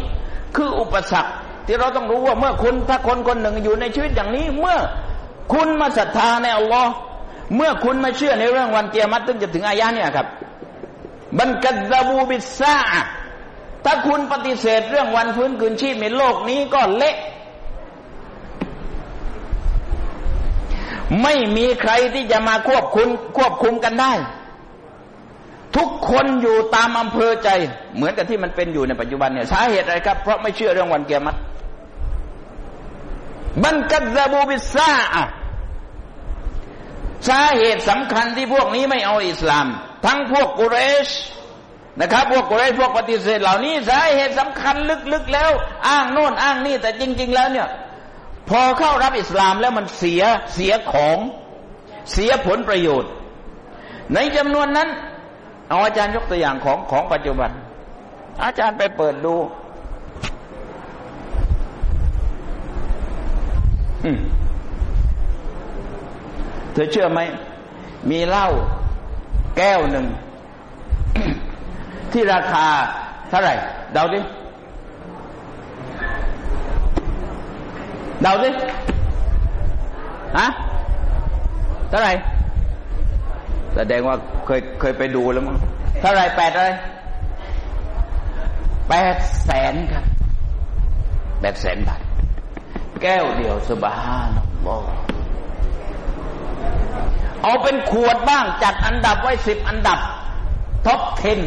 คืออุปสรรคที่เราต้องรู้ว่าเมื่อคุณถ้าคนคนหนึ่งอยู่ในชีวิตอย่างนี้ เมื่อคุณมาศรัทธาในอัลลอฮ์เมื่อคุณมาเชื่อในเรื่องวันเกียรติถึงจะถึงอายะเนี่ยครับบันกัดบูบิซาถ้าคุณปฏิเสธเรื่องวันฟื้นคืนชีพในโลกนี้ก็เละไม่มีใครที่จะมาควบคุมควบคุมกันได้ ทุกคนอยู่ตามอำเภอใจ เหมือนกับที่มันเป็นอยู่ในปัจจุบันเนี่ยสาเหตุอะไรครับ เพราะไม่เชื่อเรื่องวันเกียรติบันกัดซาบูบิซาอะสาเหตุสำคัญที่พวกนี้ไม่เอาอิสลาม ทั้งพวกกุเรชนะครับ พวกกุเรชพวกปฏิเสธเหล่านี้สาเหตุสำคัญลึกๆแล้ว อ้างโน่นอ้างนี่แต่จริง ๆ แล้วเนี่ย พอเข้ารับอิสลามแล้วมันเสียเสียของเสียผลประโยชน์ ในจำนวนนั้น เอาอาจารย์ยกตัวอย่างของของปัจจุบัน อาจารย์ไปเปิดดูเธอเชื่อไหม มีเหล้าแก้วหนึ่ง ที่ราคาเท่าไหร่ เดาดิ เดาดิฮะเท่าไหร่ แสดงว่าเคยเคยไปดูแล้วมั้งเท่าไหร่แปดอะไรแปดแสนครับแปดแสนบาท แก้วเดียวสบานบอเอาเป็นขวดบ้าง จัดอันดับไว้สิบอันดับ top ten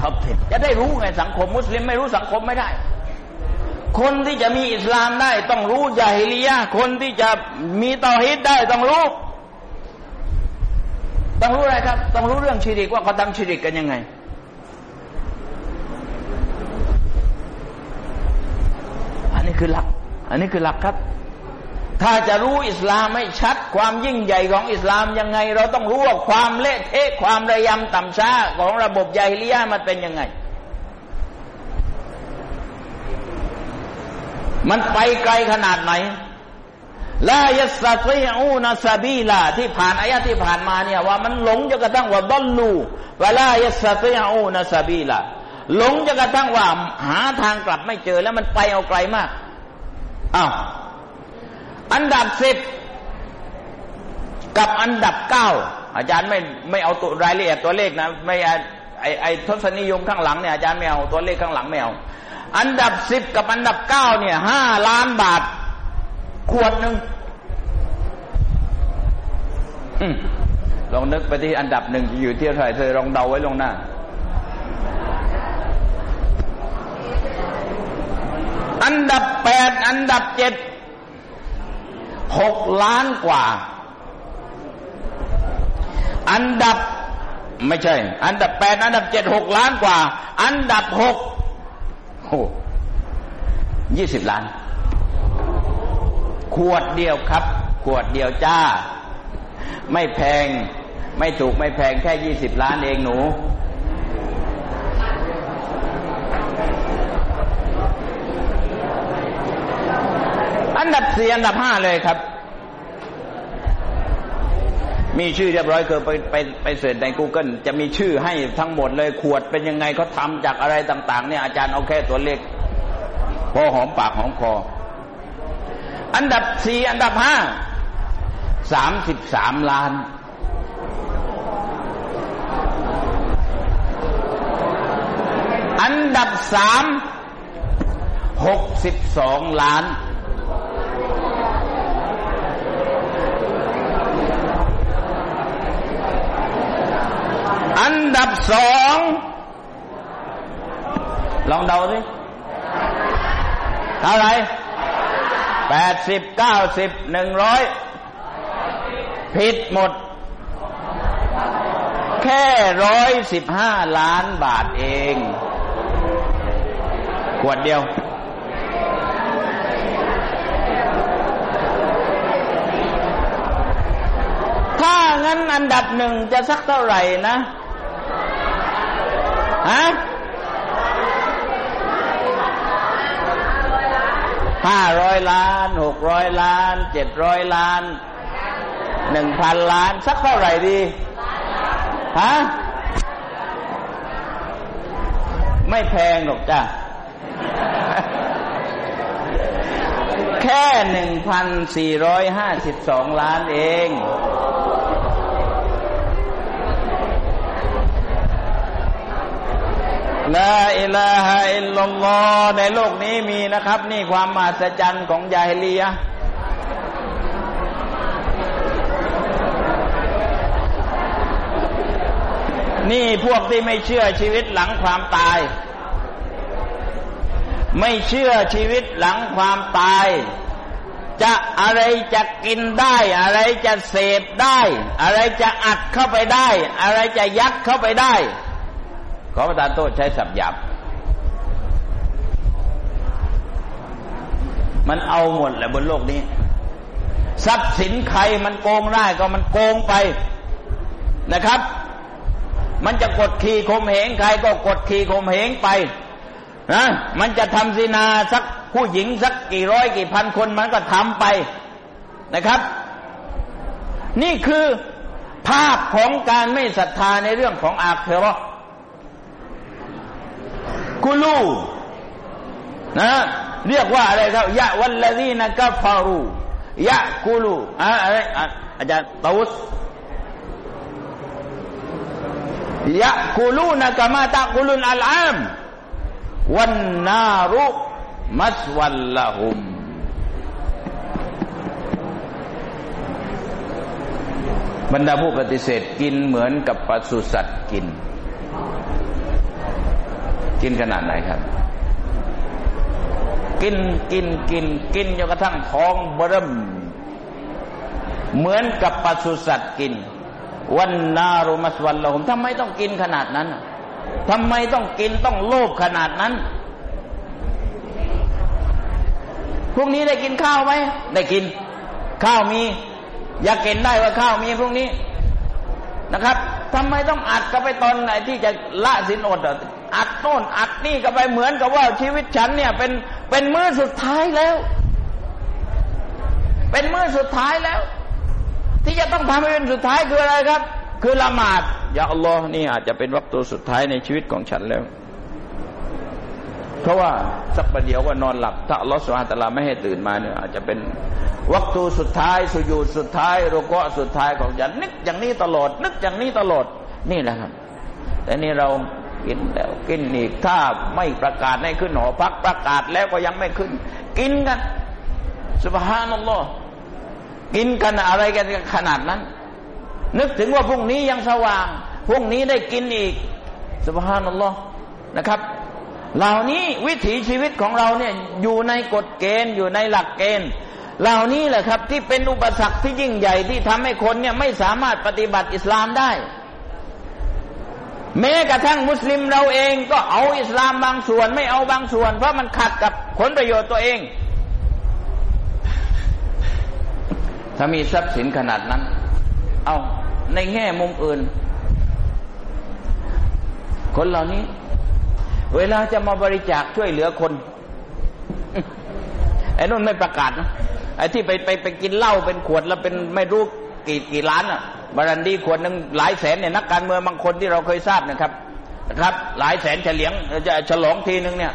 top ten จะได้รู้ไงสังคมมุสลิมไม่รู้สังคมไม่ได้ คนที่จะมีอิสลามได้ต้องรู้ญาฮิลียะฮ์คนที่จะมีเตาฮีดได้ต้องรู้ ต้องรู้อะไรครับ ต้องรู้เรื่องชิริกว่าเขาทำชิริกกันยังไง อันนี้คือหลัก อันนี้คือหลักครับ ถ้าจะรู้อิสลามไม่ชัด ความยิ่งใหญ่ของอิสลามยังไง เราต้องรู้ว่าความเละเทะความระยำต่ำช้าของระบบใหญ่ลียามันเป็นยังไง มันไปไกลขนาดไหน ลายัสตีอูนาซาบีลาที่ผ่านอายะที่ผ่านมาเนี่ยว่ามันหลงจนกระทั่งว่าดอลลูวลายัสตีอูนาซาบีลาหลงจนกระทั่งว่าหาทางกลับไม่เจอแล้วมันไปเอาไกลมากอ้าวอันดับสิบกับอันดับเก้าอาจารย์ไม่ไม่เอาตัวรายละเอียดตัวเลขนะไม่ไอไอทศนิยมข้างหลังเนี่ยอาจารย์ไม่เอาตัวเลขข้างหลังไม่เอาอันดับสิบกับอันดับเก้าเนี่ยห้าล้านบาท ขวดหนึ่งลองนึกไปที่อันดับหนึ่งอยู่ที่เท่าไหร่เธอลองเดาไว้ลงหน้าอันดับแปดอันดับเจ็ดหกล้านกว่า อันดับไม่ใช่ อันดับแปดอันดับเจ็ดหกล้านกว่า อันดับหกโอ้ยี่สิบล้าน ขวดเดียวครับ ขวดเดียวจ้า ไม่แพง ไม่ถูกไม่แพงแค่ยี่สิบล้านเองหนู อันดับสี่อันดับห้าเลยครับ มีชื่อเรียบร้อยเคยไปไปไปเสิร์ชใน Google จะมีชื่อให้ทั้งหมดเลยขวดเป็นยังไงเขาทำจากอะไรต่าง ๆ เนี่ยอาจารย์เอาแค่ตัวเลขพอหอมปากหอมคอ อันดับสี่อันดับห้าสามสิบสามล้าน อันดับสามหกสิบสองล้าน อันดับสองลองเดาสิเท่าไหร่ แปดสิบเก้าสิบหนึ่งร้อยผิดหมด แค่ร้อยสิบห้าล้านบาทเอง ขวดเดียว ถ้างั้นอันดับหนึ่งจะสักเท่าไหร่นะ ฮะ ห้าร้อยล้านหกร้อยล้านเจ็ดร้อยล้านหนึ่งพันล้านสักเท่าไหร่ดีฮะไม่แพงหรอกจ้ะ แค่หนึ่งพันสี่ร้อยห้าสิบสองล้านเอง ลาอิลาฮะอิลลัลลอฮ์ในโลกนี้มีนะครับ นี่ความมหัศจรรย์ของยาฮิลียนี่พวกที่ไม่เชื่อชีวิตหลังความตาย ไม่เชื่อชีวิตหลังความตาย จะอะไรจะกินได้ อะไรจะเสพได้ อะไรจะอัดเข้าไปได้ อะไรจะยัดเข้าไปได้ ขอประทานโทษใช้สับหยาบมันเอาหมดแหละบนโลกนี้ ทรัพย์สินใครมันโกงได้ก็มันโกงไปนะครับ มันจะกดขี่ข่มเหงใครก็กดขี่ข่มเหงไปนะมันจะทำสินาสักผู้หญิงสักกี่ร้อยกี่พันคนมันก็ทำไปนะครับ นี่คือภาพของการไม่ศรัทธาในเรื่องของอาเคโร กุลูนะเรียกว่าอะไรครับยะวัลลดีนกัฟารูยะกุลูอะไรอาจารย์ตาวุสยะกุลูนกามาตะกุลุนอัลอามวันนารุมัสวัลละหุมบรรดาผู้ปฏิเสธกินเหมือนกับปศุสัตว์กิน กินขนาดไหนครับ กินกินกินกินจนกระทั่งท้องเบิ่มเหมือนกับปศุสัตว์กิน วันนารุมัสวันละหมทำไมต้องกินขนาดนั้นทำไมต้องกินต้องโลภขนาดนั้นพรุ่งนี้ได้กินข้าวไหมได้กิน ข้าวมี อยากเห็นได้ว่าข้าวมีพรุ่งนี้นะครับทำไมต้องอัดก็ไปตอนไหนที่จะละสินอด อัดโน่นอัดนี่ก็ไปเหมือนกับว่าชีวิตฉันเนี่ยเป็นเป็นมื้อสุดท้ายแล้ว เป็นมื้อสุดท้ายแล้ว ที่จะต้องทำให้เป็นสุดท้ายคืออะไรครับ คือละหมาดอย่าอัลลอฮ์นี่อาจจะเป็นวัตถุสุดท้ายในชีวิตของฉันแล้ว เพราะว่าสักประเดี๋ยวก็นอนหลับ ถ้าอัลลอฮฺสุฮาตะลาไม่ให้ตื่นมาเนี่ยอาจจะเป็นวัตถุสุดท้าย สุญูดสุดท้ายโรกะสุดท้ายของฉันนึกอย่างนี้ตลอด นึกอย่างนี้ตลอดนี่แหละครับ แต่นี่เรา กินแล้วกินอีกถ้าไม่ประกาศให้ขึ้นหอพักประกาศแล้วก็ยังไม่ขึ้น กินกันสุบฮานัลลอฮ์กินกันอะไรกันขนาดนั้น นึกถึงว่าพรุ่งนี้ยังสว่างพรุ่งนี้ได้กินอีกสุบฮานัลลอฮ์นะครับ เหล่านี้วิถีชีวิตของเราเนี่ยอยู่ในกฎเกณฑ์อยู่ในหลักเกณฑ์เหล่านี้แหละครับที่เป็นอุปสรรคที่ยิ่งใหญ่ที่ทำให้คนเนี่ยไม่สามารถปฏิบัติอิสลามได้ แม้กระทั่งมุสลิมเราเองก็เอาอิสลามบางส่วนไม่เอาบางส่วน เพราะมันขัดกับผลประโยชน์ตัวเอง ถ้ามีทรัพย์สินขนาดนั้น เอาในแง่มุมอื่น คนเหล่านี้ เวลาจะมาบริจาคช่วยเหลือคนไอ้นู่นไม่ประกาศนะไอ้ที่ไปไปไปกินเหล้าเป็นขวดแล้วเป็นไม่รู้กี่กี่ล้านอะ บารันดีขวดหนึ่งหลายแสนเนี่ยนักการเมืองบางคนที่เราเคยทราบนะครับนะครับ หลายแสนเฉลียงจะฉลองทีหนึ่งเนี่ย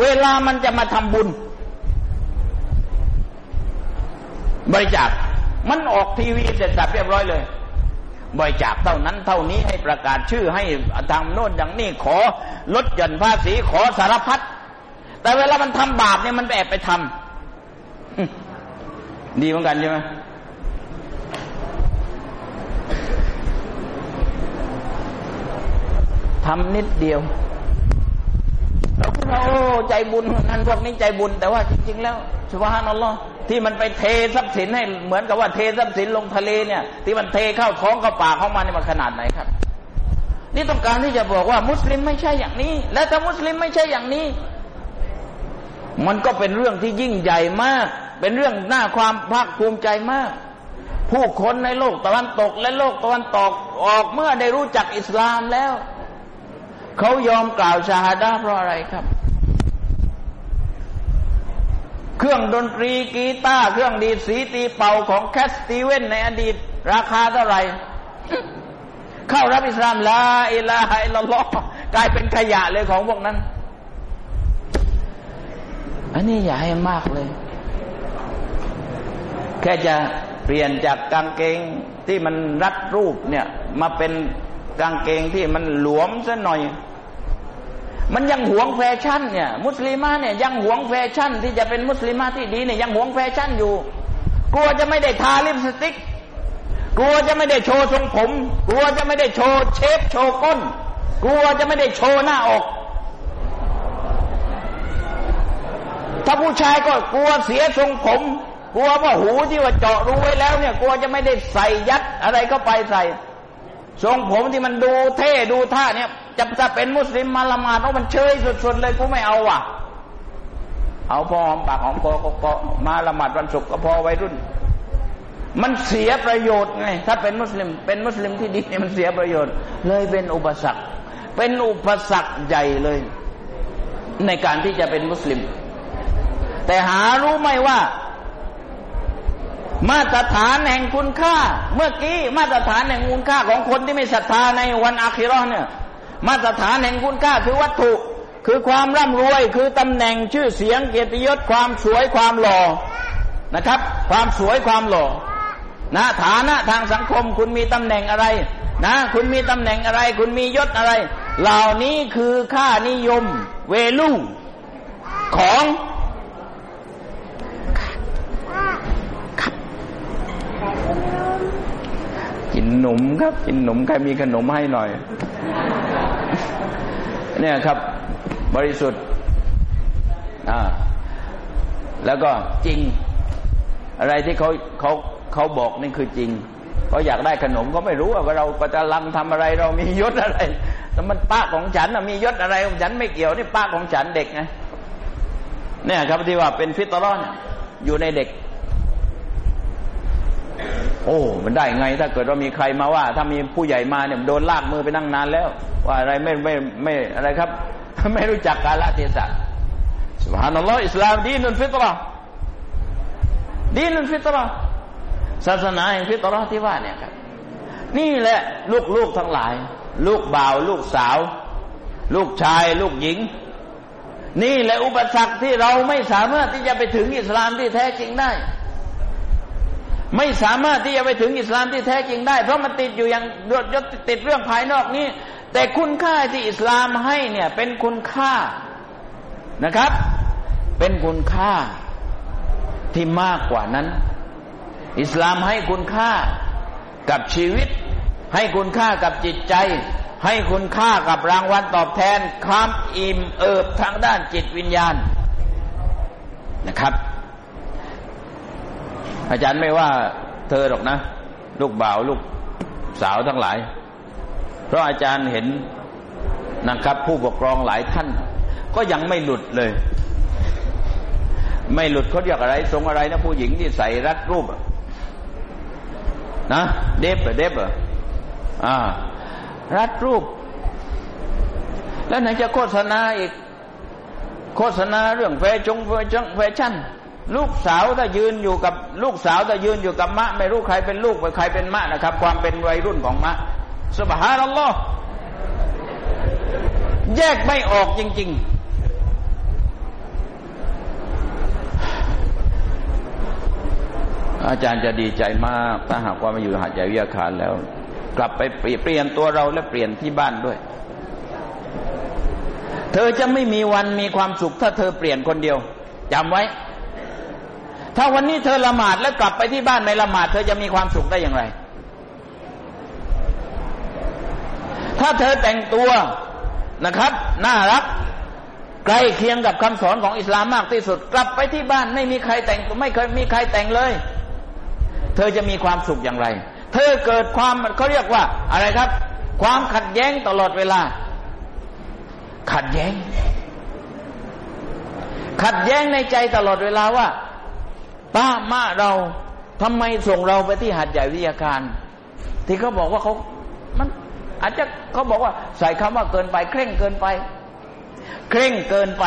เวลามันจะมาทำบุญ บริจาคมันออกทีวีเสร็จสับเรียบร้อยเลย บริจาคเท่านั้นเท่านี้ให้ประกาศชื่อให้ทางโน้นอย่างนี้ขอลดหย่อนภาษีขอสารพัดแต่เวลามันทำบาปเนี่ยมันแอบไปทำดีเหมือนกันใช่ไหม ทำนิดเดียวเราเราใจบุญนั้นพวกนี้ใจบุญ แต่ว่าจริง ๆ แล้วสุภานัลลอฮ์ที่มันไปเททรัพย์สินให้เหมือนกับว่าเททรัพย์สินลงทะเลเนี่ย ที่มันเทเข้าท้องเข้าปากเข้ามาเนี่มันขนาดไหนครับ นี่ต้องการที่จะบอกว่ามุสลิมไม่ใช่อย่างนี้ และถ้ามุสลิมไม่ใช่อย่างนี้ มันก็เป็นเรื่องที่ยิ่งใหญ่มาก เป็นเรื่องน่าความภาคภูมิใจมาก ผู้คนในโลกตะวันตกและโลกตะวันตกออกเมื่อได้รู้จักอิสลามแล้ว เขายอมกล่าวชะฮาดะฮ์เพราะอะไรครับ เครื่องดนตรีกีตาร์เครื่องดีดสีตีเป่าของ Cat Stevens ในอดีต ราคาเท่าไหร่ เข้ารับอิสลามلا إله إلا اللهกลายเป็นขยะเลยของพวกนั้น อันนี้ใหญ่มากเลย แค่จะเปลี่ยนจากกางเกงที่มันรัดรูปเนี่ย มาเป็นกางเกงที่มันหลวมซะหน่อย มันยังหวงแฟชั่นเนี่ยมุสลิมะฮ์เนี่ยยังหวงแฟชั่น ที่จะเป็นมุสลิมะฮ์ที่ดีเนี่ยยังหวงแฟชั่นอยู่ กลัวจะไม่ได้ทาลิปสติก กลัวจะไม่ได้โชว์ทรงผม กลัวจะไม่ได้โชว์เชฟโชว์ก้น กลัวจะไม่ได้โชว์หน้าอก ถ้าผู้ชายก็กลัวเสียทรงผม กลัวว่าหูที่ว่าเจาะรูไว้แล้วเนี่ย กลัวจะไม่ได้ใส่ยัดอะไรเข้าไปใส่ ทรงผมที่มันดูเท่ดูท่าเนี่ย จะจะเป็นมุสลิมมาละหมาดเพราะมันเชยสุดๆเลยกูไม่เอาว่ะ เอาพอหอมปากหอมคอก็มาละหมาดวันศุกร์ก็พอไว้รุ่น มันเสียประโยชน์ไงถ้าเป็นมุสลิม เป็นมุสลิมที่ดีเนี่ยมันเสียประโยชน์ เลยเป็นอุปสรรค เป็นอุปสรรคใหญ่เลย ในการที่จะเป็นมุสลิม แต่หารู้ไหมว่ามาตรฐานแห่งคุณค่า เมื่อกี้มาตรฐานแห่งคุณค่าของคนที่ไม่ศรัทธาในวันอาคิรอเนี่ย มาตรฐานแห่งคุณค่าคือวัตถุ คือความร่ำรวยคือตำแหน่งชื่อเสียงเกียรติยศความสวยความหล่อนะครับ ความสวยความหล่อนะฐานะทางสังคมคุณมีตำแหน่งอะไร นะ คุณมีตำแหน่งอะไร คุณมียศอะไร เหล่านี้คือค่านิยมเวลูของกินหนมครับ กินหนมใครมีขนมให้หน่อย เนี่ยครับ บริสุทธิ์อ่าแล้วก็จริง อะไรที่เขาเขาเขาบอกนี่คือจริงเขาอยากได้ขนมก็ไม่รู้ว่าเราประจะลังทำอะไรเรามียศอะไรแต่มันป้าของฉันมียศอะไรของฉันไม่เกี่ยวนี่ป้าของฉันเด็กไงเนี่ยครับที่ว่าเป็นฟิตรอนอยู่ในเด็ก โอ้ มันได้ไง ถ้าเกิดว่ามีใครมาว่า ถ้ามีผู้ใหญ่มาเนี่ยโดนลากมือไปนั่งนานแล้ว ว่าอะไรไม่ไม่ไม่อะไรครับ ไม่รู้จักกาลเทศะสุฮานัลลอฮ์อิสลามดีนุนฟิตรอดีนุนฟิตรอศาสนาแห่งฟิตรอที่ว่าเนี่ยครับ นี่แหละลูกลูกทั้งหลาย ลูกบ่าว ลูกสาว ลูกชาย ลูกหญิง นี่แหละอุปสรรคที่เราไม่สามารถที่จะไปถึงอิสลามที่แท้จริงได้ ไม่สามารถที่จะไปถึงอิสลามที่แท้จริงได้ เพราะมันติดอยู่อย่างยศติดเรื่องภายนอกนี้ แต่คุณค่าที่อิสลามให้เนี่ยเป็นคุณค่านะครับ เป็นคุณค่าที่มากกว่านั้น อิสลามให้คุณค่ากับชีวิต ให้คุณค่ากับจิตใจ ให้คุณค่ากับรางวัลตอบแทนความอิ่มเอิบทางด้านจิตวิญญาณนะครับ อาจารย์ไม่ว่าเธอหรอกนะ ลูกบ่าวลูกสาวทั้งหลาย เพราะอาจารย์เห็นนะครับ ผู้ปกครองหลายท่าน ก็ยังไม่หลุดเลย ไม่หลุดเขาเรียกอะไรทรงอะไรนะผู้หญิงที่ใส่รัดรูปนะเดฟเหรอเดฟอ่า รัดรูป แล้วไหนจะโฆษณาอีก โฆษณาเรื่องแฟชั่นแฟชั่นแฟชั่น ลูกสาวถ้ายืนอยู่กับลูกสาวถ้ายืนอยู่กับมะ ไม่รู้ใครเป็นลูกใครเป็นมะนะครับ ความเป็นวัยรุ่นของมะสุบฮานัลลอฮ์แยกไม่ออกจริง ๆ อาจารย์จะดีใจมากถ้าหากว่ามาอยู่หาดใหญ่วิทยาคารแล้ว กลับไปเปลี่ยนตัวเราและเปลี่ยนที่บ้านด้วย เธอจะไม่มีวันมีความสุขถ้าเธอเปลี่ยนคนเดียวจำไว้ ถ้าวันนี้เธอละหมาดแล้วกลับไปที่บ้านไม่ละหมาด เธอจะมีความสุขได้อย่างไร ถ้าเธอแต่งตัวนะครับ น่ารักใกล้เคียงกับคำสอนของอิสลามมากที่สุด กลับไปที่บ้านไม่มีใครแต่งไม่เคยมีใครแต่งเลย เธอจะมีความสุขอย่างไร เธอเกิดความเขาเรียกว่า อะไรครับ ความขัดแย้งตลอดเวลา ขัดแย้ง ขัดแย้งในใจตลอดเวลาว่า ป้ามาเราทำไมส่งเราไปที่หัดใหญ่วิทยาการ ที่เขาบอกว่าเขามันอาจจะเขาบอกว่าใส่คำว่าเกินไป เคร่งเกินไป เคร่งเกินไป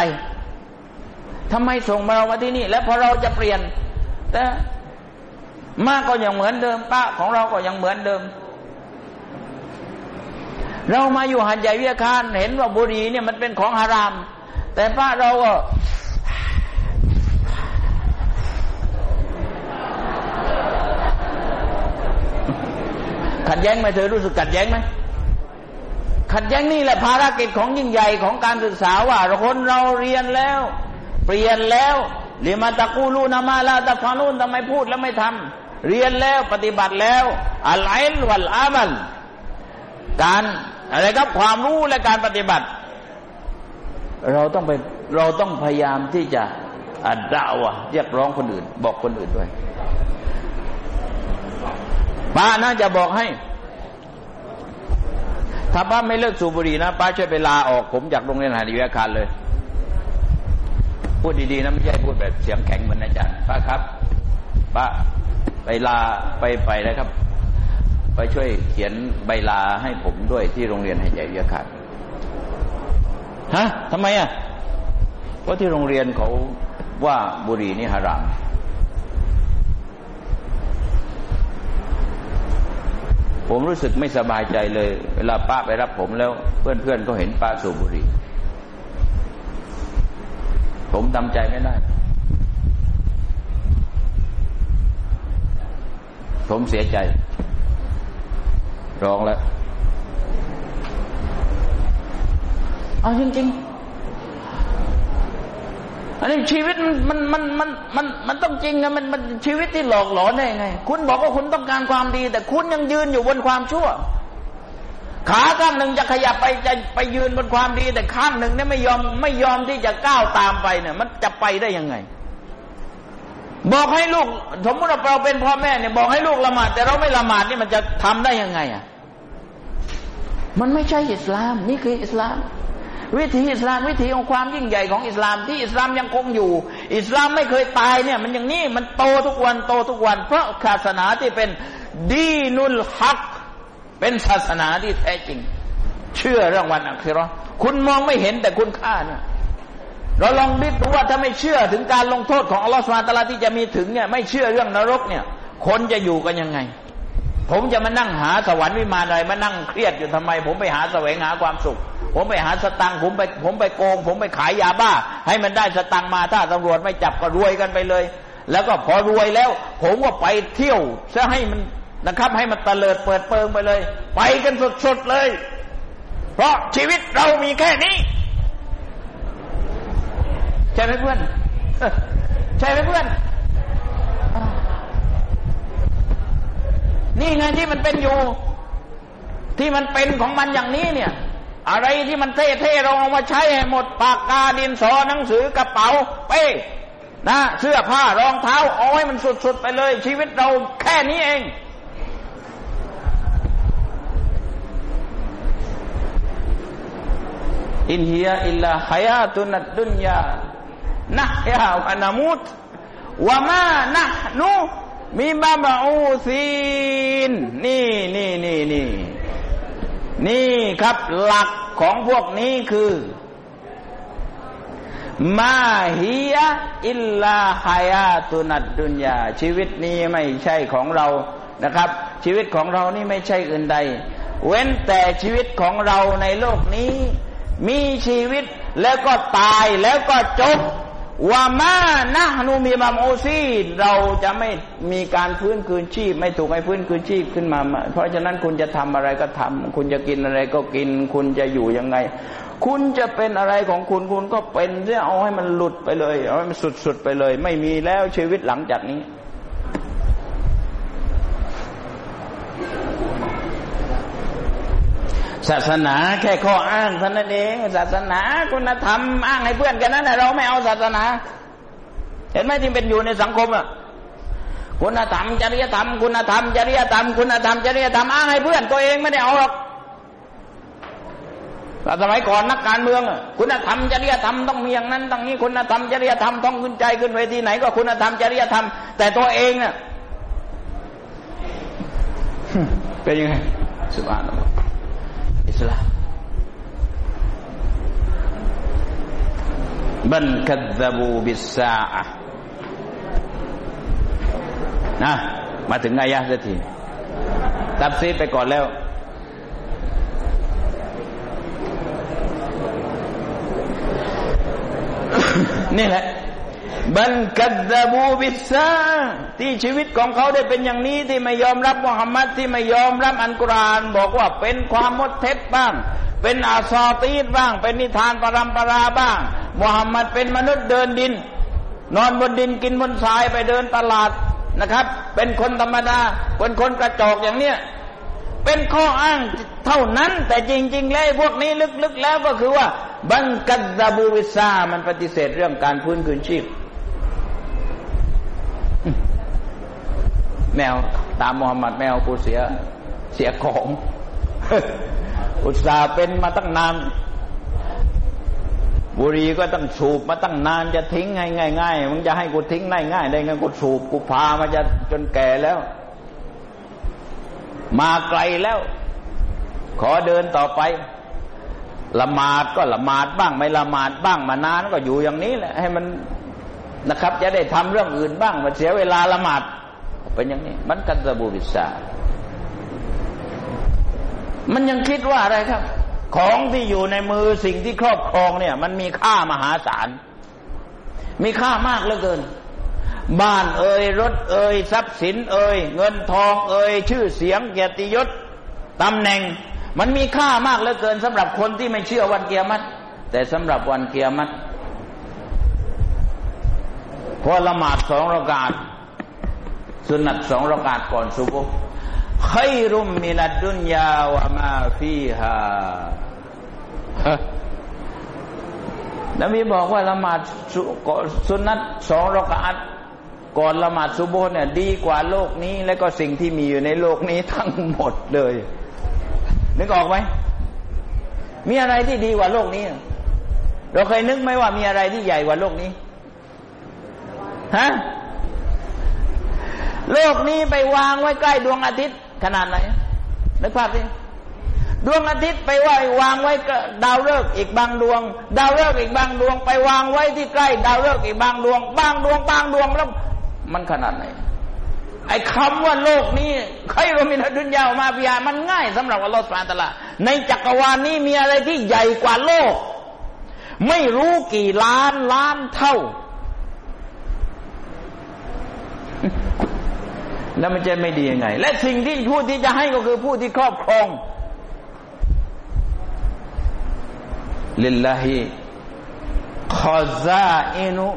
ทำไมส่งมาเรามาที่นี่ แล้วพอเราจะเปลี่ยน แต่มากก็ยังเหมือนเดิม ป้าของเราก็ยังเหมือนเดิม เรามาอยู่หันใหญ่วิทยาคารเห็นว่าบุหรี่เนี่ยมันเป็นของฮาราม แต่ป้าเราก็ ขัดแย้งไหมเธอรู้สึกขัดแย้งไหมขัดแย้งนี่แหละภารกิจของยิ่งใหญ่ของการศึกษาว่าคนเราเรียนแล้ว เปลี่ยนแล้วเรียมาตะกูลูนามาลาตะฟานุนทำไมพูดแล้วไม่ทเรียนแล้วปฏิบัติแล้วอัลไอลวัลอามัลการอะไรครับความรู้และการปฏิบัติ เราต้องไปเราต้องพยายามที่จะอัดดาวะเรียกร้องคนอื่น บอกคนอื่นด้วย ป้าน่าจะบอกให้ ถ้าป้าไม่เลิกสูบบุหรี่นะป้าช่วยไปลาออกผมจากโรงเรียนหาดีวิทยาคารเลย พูดดีๆนะไม่ใช่พูดแบบเสียงแข็งเหมือนอาจารย์ป้าครับป้าไปลาไปไปนะครับ ไปช่วยเขียนใบลาให้ผมด้วยที่โรงเรียนหายใจวิทยาคารฮะทำไมอะเพราะที่โรงเรียนเขาว่าบุหรี่นี่ฮาราม ผมรู้สึกไม่สบายใจเลย เวลาป้าไปรับผมแล้ว เพื่อนๆก็เห็นป้าสูบบุหรี่ผมทำใจไม่ได้ ผมเสียใจ ร้องแล้ว เอาจริง ๆ อันนี้ชีวิตมันมันมันมันมันต้องจริงนะมันมันชีวิตที่หลอกหลอนได้ไง คุณบอกว่าคุณต้องการความดี แต่คุณยังยืนอยู่บนความชั่ว ขาข้างหนึ่งจะขยับไปจะไปยืนบนความดี แต่ข้างหนึ่งเนี่ยไม่ยอมไม่ยอมที่จะก้าวตามไปเนี่ย มันจะไปได้ยังไง บอกให้ลูก สมมติว่าเราเป็นพ่อแม่เนี่ยบอกให้ลูกละหมาดแต่เราไม่ละหมาดนี่มันจะทำได้ยังไงอะมันไม่ใช่อิสลาม นี่คืออิสลาม วิถีอิสลามวิถีของความยิ่งใหญ่ของอิสลามที่อิสลามยังคงอยู่ อิสลามไม่เคยตายเนี่ย มันอย่างนี้มันโตทุกวันโตทุกวัน เพราะศาสนาที่เป็นดีนุลฮัก เป็นศาสนาที่แท้จริง เชื่อเรื่องวันอัคราคุณมองไม่เห็นแต่คุณค่าเนี่ยเราลองดิดูว่าถ้าไม่เชื่อถึงการลงโทษของอัลลอฮฺสุลตาราที่จะมีถึงเนี่ยไม่เชื่อเรื่องนรกเนี่ย คนจะอยู่กันยังไง ผมจะมานั่งหาสวรรค์วิมานอะไรมานั่งเครียดอยู่ทำไม ผมไปหาแสวงหาความสุข ผมไปหาสตังค์ผมไปผมไปโกง ผมไปขายยาบ้า ให้มันได้สตังค์มาถ้าตำรวจไม่จับก็รวยกันไปเลย แล้วก็พอรวยแล้ว ผมก็ไปเที่ยวซะให้มันนะครับ ให้มันเตลิดเปิดเปิงไปเลย ไปกันสดๆเลย เพราะชีวิตเรามีแค่นี้ใช่ไหมเพื่อนใช่ไหมเพื่อน นี่ไงที่มันเป็นอยู่ ที่มันเป็นของมันอย่างนี้เนี่ย อะไรที่มันเท่ๆเราเอามาใช้ให้หมดปากกาดินสอหนังสือกระเป๋า เป้นะเสื้อผ้ารองเท้าเอาให้มันสุดๆไปเลย ชีวิตเราแค่นี้เองอินเฮียอิลลาฮยาตุนัดดุนยานะยาวานามุตวะมานะนู มีบาบาอูซีน นี่นี่นี่นี่นี่ครับหลักของพวกนี้คือมาฮิยะอิลลาฮายาตุนัดดุนยา ชีวิตนี้ไม่ใช่ของเรานะครับ ชีวิตของเรานี่ไม่ใช่อื่นใด เว้นแต่ชีวิตของเราในโลกนี้ มีชีวิตแล้วก็ตายแล้วก็จบ ว่ามานะนูมีมามโอซีเราจะไม่มีการฟื้นคืนชีพ ไม่ถูกให้ฟื้นคืนชีพขึ้นมา เพราะฉะนั้นคุณจะทำอะไรก็ทำคุณจะกินอะไรก็กิน คุณจะอยู่ยังไง คุณจะเป็นอะไรของคุณคุณก็เป็นเสียเอาให้มันหลุดไปเลย เอาให้มันสุดๆไปเลย ไม่มีแล้วชีวิตหลังจากนี้ ศาสนาแค่ข้ออ้างเท่านั้นเองศาสนาคุณธรรมอ้างให้เพื่อนกันนั้นเราไม่เอาศาสนา เห็นไหมที่เป็นอยู่ในสังคมอะคุณธรรมจริยธรรมคุณธรรมจริยธรรมคุณธรรมจริยธรรมอ้างให้เพื่อนตัวเองไม่ได้เอาหรอกแต่สมัยก่อนนักการเมืองคุณธรรมจริยธรรมต้องมีอย่างนั้นต้องนี้คุณธรรมจริยธรรมต้องขึ้นใจขึ้นเวทีไหนก็คุณธรรมจริยธรรม แต่ตัวเองน่ะเป็นยังไงสุภาพ ลามبل كذبوا بالساعة นะมาถึงอายะฮ์สักทีตัฟซีรไปก่อนแล้ว นี่แหละ بل كذبوا بالساعةที่ชีวิตของเขาได้เป็นอย่างนี้ที่ไม่ยอมรับมุฮัมมัดที่ไม่ยอมรับอัลกุรอาน บอกว่าเป็นความมดเท็จบ้าง เป็นอาซาตีดบ้าง เป็นนิทานปรำปราบ้างมุฮัมมัดเป็นมนุษย์เดินดิน นอนบนดินกินบนทรายไปเดินตลาดนะครับ เป็นคนธรรมดาเป็นคนกระจอกอย่างเนี้ยเป็นข้ออ้างเท่านั้นแต่จริง ๆ แล้วพวกนี้ลึกๆแล้วก็คือว่าบังกัดดบูวิซามันปฏิเสธเรื่องการพื้นคืนชีพ แมวตามมูฮัมหมัดแมวกูเสียเสียของ อุตส่าห์เป็นมาตั้งนาน บุรีก็ต้องสูบมาตั้งนานจะทิ้งง่ายง่ายมึงจะให้กูทิ้งง่ายง่ายได้ไงกูสูบกูพามาจะจนแก่แล้ว มาไกลแล้ว ขอเดินต่อไปละหมาดก็ละหมาดบ้าง ไม่ละหมาดบ้างมานานก็อยู่อย่างนี้แหละให้มัน นะครับ จะได้ทำเรื่องอื่นบ้าง มันเสียเวลาละหมาดเป็นอย่างนี้ มันกันตะบูบิสามันยังคิดว่าอะไรครับ ของที่อยู่ในมือสิ่งที่ครอบครองเนี่ย มันมีค่ามหาศาล มีค่ามากเหลือเกิน บ้านเอ่ยรถเอ่ยทรัพย์สิน เอ่ยเงินทองเอ่ยชื่อเสียงเกียรติยศตำแหน่ง มันมีค่ามากเหลือเกินสำหรับคนที่ไม่เชื่อวันเกียรติแต่สำหรับวันเกียรติ พอละหมาดสองรากาศสุนัตสองรากาศก่อนซุบฮ์ขรุมมินัดดุนยาวะมาฟีฮานบีบอกว่าละหมาดสุนัตสองรากาศก่อนละหมาดซุโบเนี่ยดีกว่าโลกนี้ และก็สิ่งที่มีอยู่ในโลกนี้ทั้งหมดเลย นึกออกไหมมีอะไรที่ดีกว่าโลกนี้ เราเคยนึกไหมว่ามีอะไรที่ใหญ่กว่าโลกนี้ ฮะโลกนี้ไปวางไว้ใกล้ดวงอาทิตย์ขนาดไหนนึกภาพสิดวงอาทิตย์ไปไว้วางไว้ดาวฤกษ์อีกบางดวง ดาวฤกษ์อีกบางดวง ไปวางไว้ที่ใกล้ ดาวฤกษ์อีกบางดวง บางดวงบางดวงแล้วมันขนาดไหน ไอ้คำว่าโลกนี้ใครรู้มินดุนยาวมาพิยามันง่ายสำหรับอัลลอฮฺสุบานตละในจักรวาลนี้มีอะไรที่ใหญ่กว่าโลก ไม่รู้กี่ล้านล้านเท่า แล้วมันจะไม่ดียังไง และสิ่งที่ผู้ที่จะให้ก็คือผู้ที่ครอบครองลิลลาฮิขอซาอินุ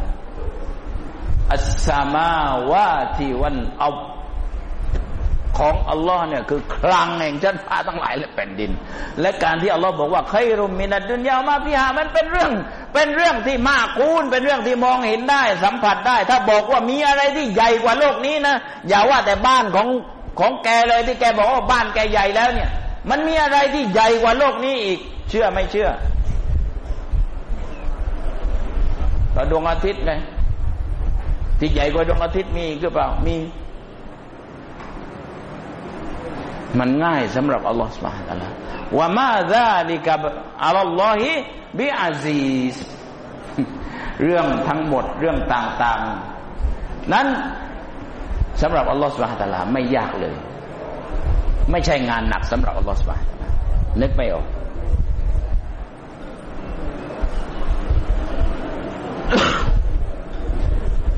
อัสสมาวาติวันอัล ของอัลลอฮ์เนี่ยคือคลังแห่งชั้นฟ้าทั้งหลายและแผ่นดิน และการที่อัลลอฮ์บอกว่าใครรุมมินัดดุนยามาพิหามันเป็นเรื่อง เป็นเรื่องที่มากคูณเป็นเรื่องที่มองเห็นได้ สัมผัสได้ ถ้าบอกว่ามีอะไรที่ใหญ่กว่าโลกนี้นะอย่าว่าแต่บ้านของของแกเลยที่แกบอกว่าบ้านแกใหญ่แล้วเนี่ย มันมีอะไรที่ใหญ่กว่าโลกนี้อีก เชื่อไม่เชื่อก็ดวงอาทิตย์ไงที่ใหญ่กว่าดวงอาทิตย์มีหรือเปล่ามี มันง่ายสำหรับอัลลอฮฺสุบฮานะลาว่ามาซาลิกับอัลลอฮิบิอาซีสเรื่องทั้งหมดเรื่องต่าง ๆ นั้นสำหรับอัลลอฮฺสุบฮานะลาไม่ยากเลย ไม่ใช่งานหนักสำหรับอัลลอฮฺสุบฮานะลานึกไม่ออก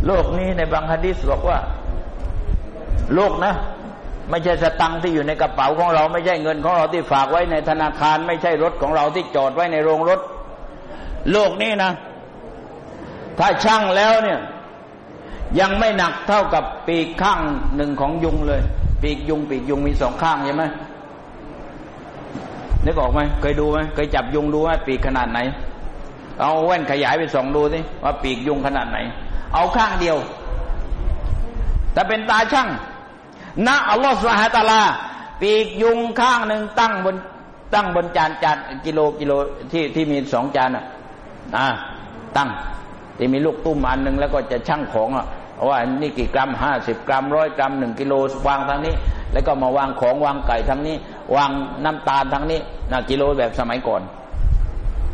โลกนี้ในบางฮะดิษบอกว่า โลกนะ ไม่ใช่สตังค์ที่อยู่ในกระเป๋าของเรา ไม่ใช่เงินของเราที่ฝากไว้ในธนาคาร ไม่ใช่รถของเราที่จอดไว้ในโรงรถ โลกนี้นะ ถ้าช่างแล้วเนี่ย ยังไม่หนักเท่ากับปีกข้างหนึ่งของยุงเลย ปีกยุง ปีกยุงมีสองข้างใช่ไหมนึกออกไหมเคยดูไหมเคยจับยุงดูไหมปีกขนาดไหน เอาแว่นขยายไปส่องดูสิว่าปีกยุงขนาดไหน เอาข้างเดียว แต่เป็นตาช่าง ณอัลลอฮฺสุฮาตาลา ปีกยุงข้างหนึ่งตั้งบนตั้งบนจานจานกิโลกิโลที่ที่มีสองจานอะอ่าตั้งที่มีลูกตุ้มอันหนึ่งแล้วก็จะชั่งของอะว่านี่กี่กรัมห้าสิบกรัมร้อยกรัมหนึ่งกิโลวางทางนี้ แล้วก็มาวางของวางไก่ทางนี้ วางน้ำตาลทางนี้นะกิโลแบบสมัยก่อน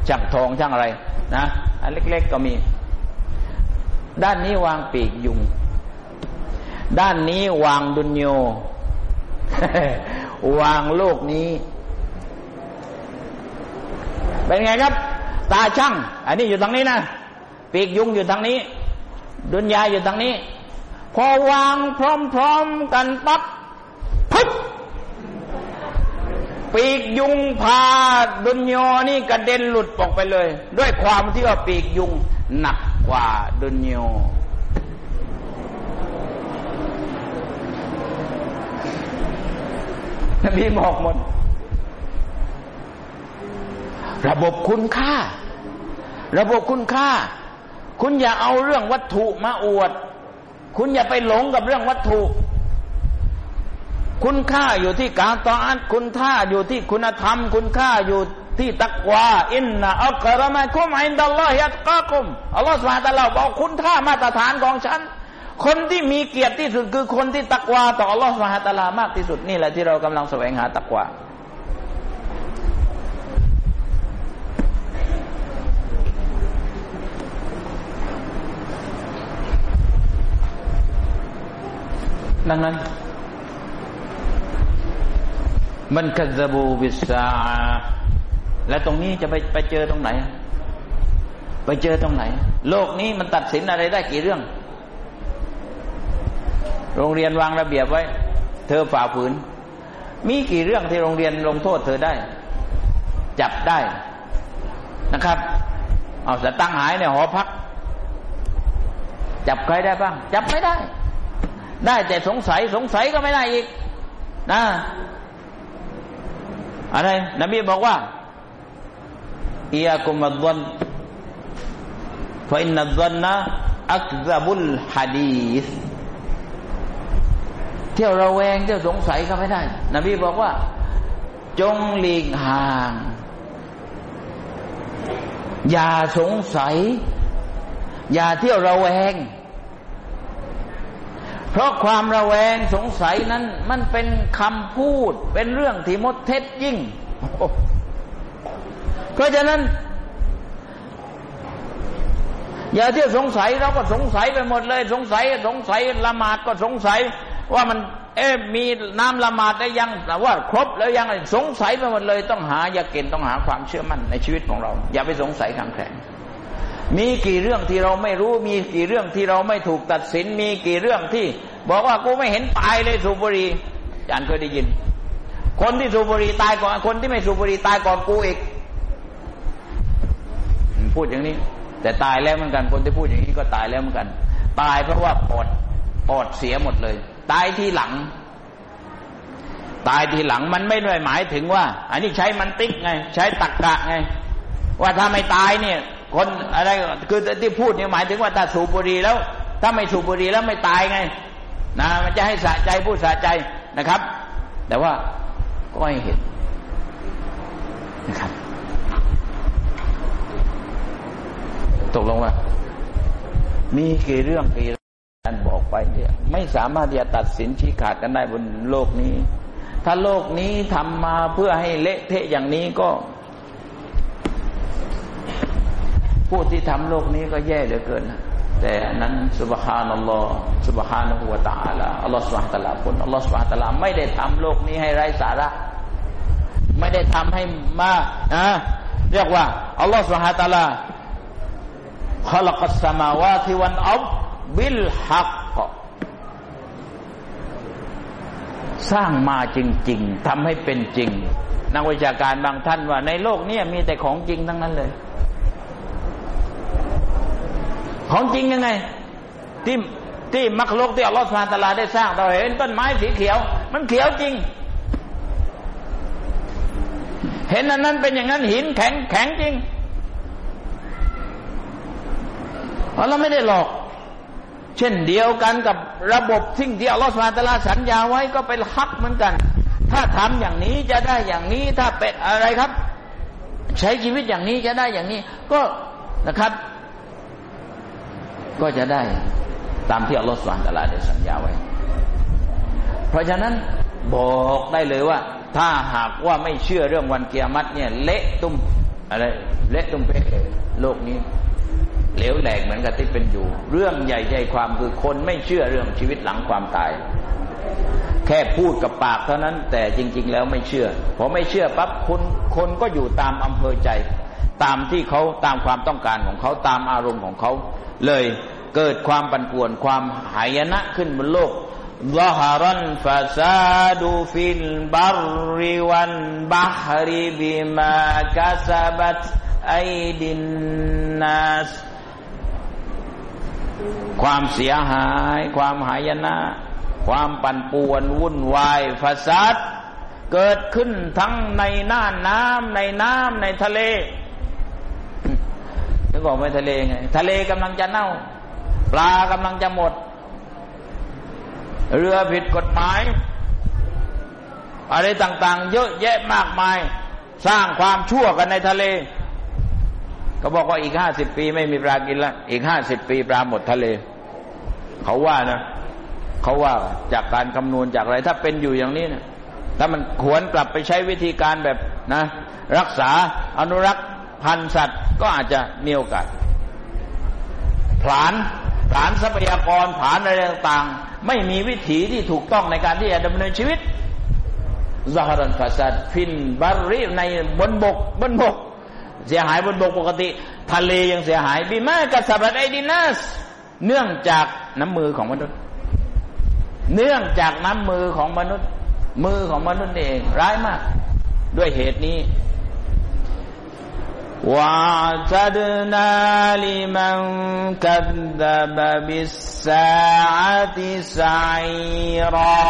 ช่างทองช่างอะไรนะอันเล็ก ๆก็มี ด้านนี้วางปีกยุง ด้านนี้วางดุนโยวางโลกนี้ เป็นไงครับ ตาช่างอันนี้อยู่ทางนี้นะปีกยุงอยู่ทางนี้ ดุนยาอยู่ทางนี้ พอวางพร้อมๆกันปั๊บปุ๊บปีกยุงพาดุนยอนี่กระเด็นหลุดออกไปเลย ด้วยความที่ว่าปีกยุงหนักกว่าดุนยอ นบีบอกหมด ระบบคุณค่า ระบบคุณค่า คุณอย่าเอาเรื่องวัตถุมาอวด คุณอย่าไปหลงกับเรื่องวัตถุ คุณค่าอยู่ที่การต่ออันคุณค่าอยู่ที่คุณธรรม คุณค่าอยู่ที่ตักวาอินนะอัครมาคุมอินดัลลอฮิอัตกาคุมอัลลอฮฺสุบฮานตะลาบอกคุณค่ามาตรฐานของฉัน คนที่มีเกียรติที่สุดคือคนที่ตักวาต่ออัลลอฮฺสุฮาตะลามากที่สุดนี่แหละที่เรากำลังแสวงหาตักวาดังนั้นมันกัซบูบิสาและตรงนี้จะไปไปเจอตรงไหน ไปเจอตรงไหน โลกนี้มันตัดสินอะไรได้กี่เรื่อง โรงเรียนวางระเบียบไว้ เธอฝ่าฝืน มีกี่เรื่องที่โรงเรียนลงโทษเธอได้ จับได้นะครับ เอาสตังหายในหอพัก จับใครได้บ้าง จับไม่ได้ ได้แต่สงสัยสงสัยก็ไม่ได้อีกนะอะไรนบีบอกว่าอียากุมัดวนฟอินนัดวันนะอักซาบุลฮะดีส เที่ยวระแวงเที่ยวสงสัยก็ไม่ได้ นบีบอกว่า จงหลีกห่าง อย่าสงสัย อย่าเที่ยวระแวง เพราะความระแวงสงสัยนั้น มันเป็นคำพูด เป็นเรื่องที่มดเท็จยิ่ง เพราะฉะนั้น อย่าเที่ยวสงสัยเราก็สงสัยไปหมดเลย สงสัย สงสัยละหมาดก็สงสัย ว่ามัน เอ๊มีน้ำละหมาดได้ยังแต่ว่า ครบแล้วยังสงสัยไปหมดเลย ต้องหายาเกณฑ์ต้องหาความเชื่อมั่นในชีวิตของเรา อย่าไปสงสัยขังแข็งมีกี่เรื่องที่เราไม่รู้ มีกี่เรื่องที่เราไม่ถูกตัดสิน มีกี่เรื่องที่ บอกว่ากูไม่เห็นตายเลยสูบบุหรี่อาจารย์เคยได้ยิน คนที่สูบบุหรี่ตายก่อนคนที่ไม่สูบบุหรี่ตายก่อนกูอีกพูดอย่างนี้ แต่ตายแล้วเหมือนกันคนที่พูดอย่างนี้ก็ตายแล้วเหมือนกัน ตายเพราะว่าปอดปอดเสียหมดเลย ตายทีหลัง ตายทีหลังมันไม่ได้หมายถึงว่า อันนี้ใช้มันติ๊กไง ใช้ตักกะไง ว่าถ้าไม่ตายเนี่ย คนอะไรคือที่พูดเนี่ยหมายถึงว่าถ้าสูบบุหรี่แล้ว ถ้าไม่สูบบุหรี่แล้วไม่ตายไงนะมันจะให้สะใจพูดสะใจนะครับ แต่ว่าก็ให้เห็นนะครับ ตกลงว่า มีกี่เรื่องกี่ การบอกไปเนี่ยไม่สามารถจะตัดสินชี้ขาดกันได้บนโลกนี้ ถ้าโลกนี้ทำมาเพื่อให้เละเทะอย่างนี้ก็ ผู้ที่ทำโลกนี้ก็แย่เหลือเกิน แต่นั้นสุบฮานัลลอฮ์สุบฮานะฮูวะตาลาอัลลอฮ์สุบฮานตะลาผลอัลลอฮ์สุบฮานตะลาไม่ได้ทำโลกนี้ให้ไร้สาระ ไม่ได้ทำให้มานะเรียกว่าอัลลอฮ์สุบฮานตะลาวะทิวันอับ บิลฮักกสร้างมาจริง ๆทำให้เป็นจริง นักวิชาการบางท่านว่า ในโลกนี้มีแต่ของจริงทั้งนั้นเลย ของจริงยังไง ที่ที่มรกโลกที่อัลลอฮฺสุลตาราได้สร้างเราเห็นต้นไม้สีเขียว มันเขียวจริง เห็นอันนั้นเป็นอย่างนั้นหินแข็งแข็งจริงเพราะเราไม่ได้หลอก เช่นเดียวกันกับระบบสิ่งที่อัลลอฮฺสุลตาราสัญญาไว้ก็เป็นฮักเหมือนกัน ถ้าทำอย่างนี้จะได้อย่างนี้ถ้าเป็นอะไรครับ ใช้ชีวิตอย่างนี้จะได้อย่างนี้ ก็นะครับ ก็จะได้ตามที่อัลลอฮฺสุลตาราได้สัญญาไว้ เพราะฉะนั้นบอกได้เลยว่า ถ้าหากว่าไม่เชื่อเรื่องวันเกียรติเนี่ยเละตุ้มอะไรเละตุ้มเป๊ะโลกนี้ เหลวแหลกเหมือนกับที่เป็นอยู่ เรื่องใหญ่ใจความคือคนไม่เชื่อเรื่องชีวิตหลังความตาย แค่พูดกับปากเท่านั้น แต่จริง ๆ แล้วไม่เชื่อพอไม่เชื่อปั๊บคนคนก็อยู่ตามอำเภอใจ ตามที่เขาตามความต้องการของเขาตามอารมณ์ของเขาเลยเกิดความปั่นป่วนความหายนะขึ้นบนโลกลฮารันฟาซาดูฟินบาริวันบาฮริบิมากาซาบัตไอดินนัส ความเสียหาย ความหายนะ ความปั่นป่วนวุ่นวายฟาซัดเกิดขึ้นทั้งในน่านน้ำในน้ำในทะเลนึกออกไหมทะเลไง ทะเลกำลังจะเน่า ปลากำลังจะหมด เรือผิดกฎหมาย อะไรต่างๆ เยอะแยะมากมาย สร้างความชั่วกันในทะเล เขาบอกว่าอีกห้าสิบปีไม่มีปลากินละอีกห้าสิบปีปลาหมดทะเล เขาว่านะเขาว่าจากการคำนวณจากอะไร ถ้าเป็นอยู่อย่างนี้นะถ้ามันขวนกลับไปใช้วิธีการแบบนะ รักษาอนุรักษ์พันธุ์สัตว์ก็อาจจะมีโอกาสผลานผลานทรัพยากรผลานอะไรต่างๆ ไม่มีวิถีที่ถูกต้องในการที่จะดำเนินชีวิตซาฮารันฟาซัดฟินบารีในบนบกบนบก เสียหายบนบกปกติ ทะเลยังเสียหายบีมากับสับไอดินัสเนื่องจากน้ำมือของมนุษย์ เนื่องจากน้ำมือของมนุษย์ มือของมนุษย์เอง ร้ายมาก ด้วยเหตุนี้วาจดนาลิมันกัดบบิสซาติสัยรา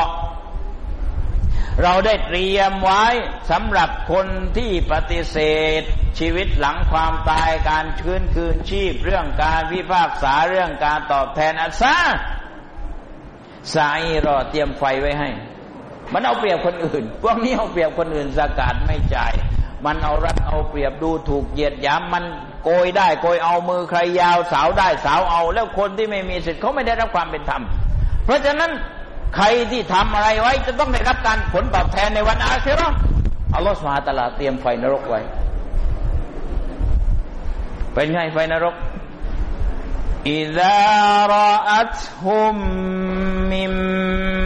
เราได้เตรียมไว้สำหรับคนที่ปฏิเสธ ชีวิตหลังความตายการคืนคืนชีพ เรื่องการพิพากษาเรื่องการตอบแทนอัศาสายรอเตรียมไฟไว้ให้ มันเอาเปรียบคนอื่น พวกนี้เอาเปรียบคนอื่นสกาดไม่จ่าย มันเอารัดเอาเปรียบดูถูกเหยียดหยามมันโกยได้โกยเอามือใครยาวสาวได้สาวเอา แล้วคนที่ไม่มีสิทธิ์เขาไม่ได้รับความเป็นธรรม เพราะฉะนั้น ใครที่ทำอะไรไว้ จะต้องได้รับการผลตอบแทนในวันอาคิรออัลลอฮฺสุฮาตะลาเตรียมไฟนรกไว้ เป็นไงไฟนรกอิดารออัตฮุมมิม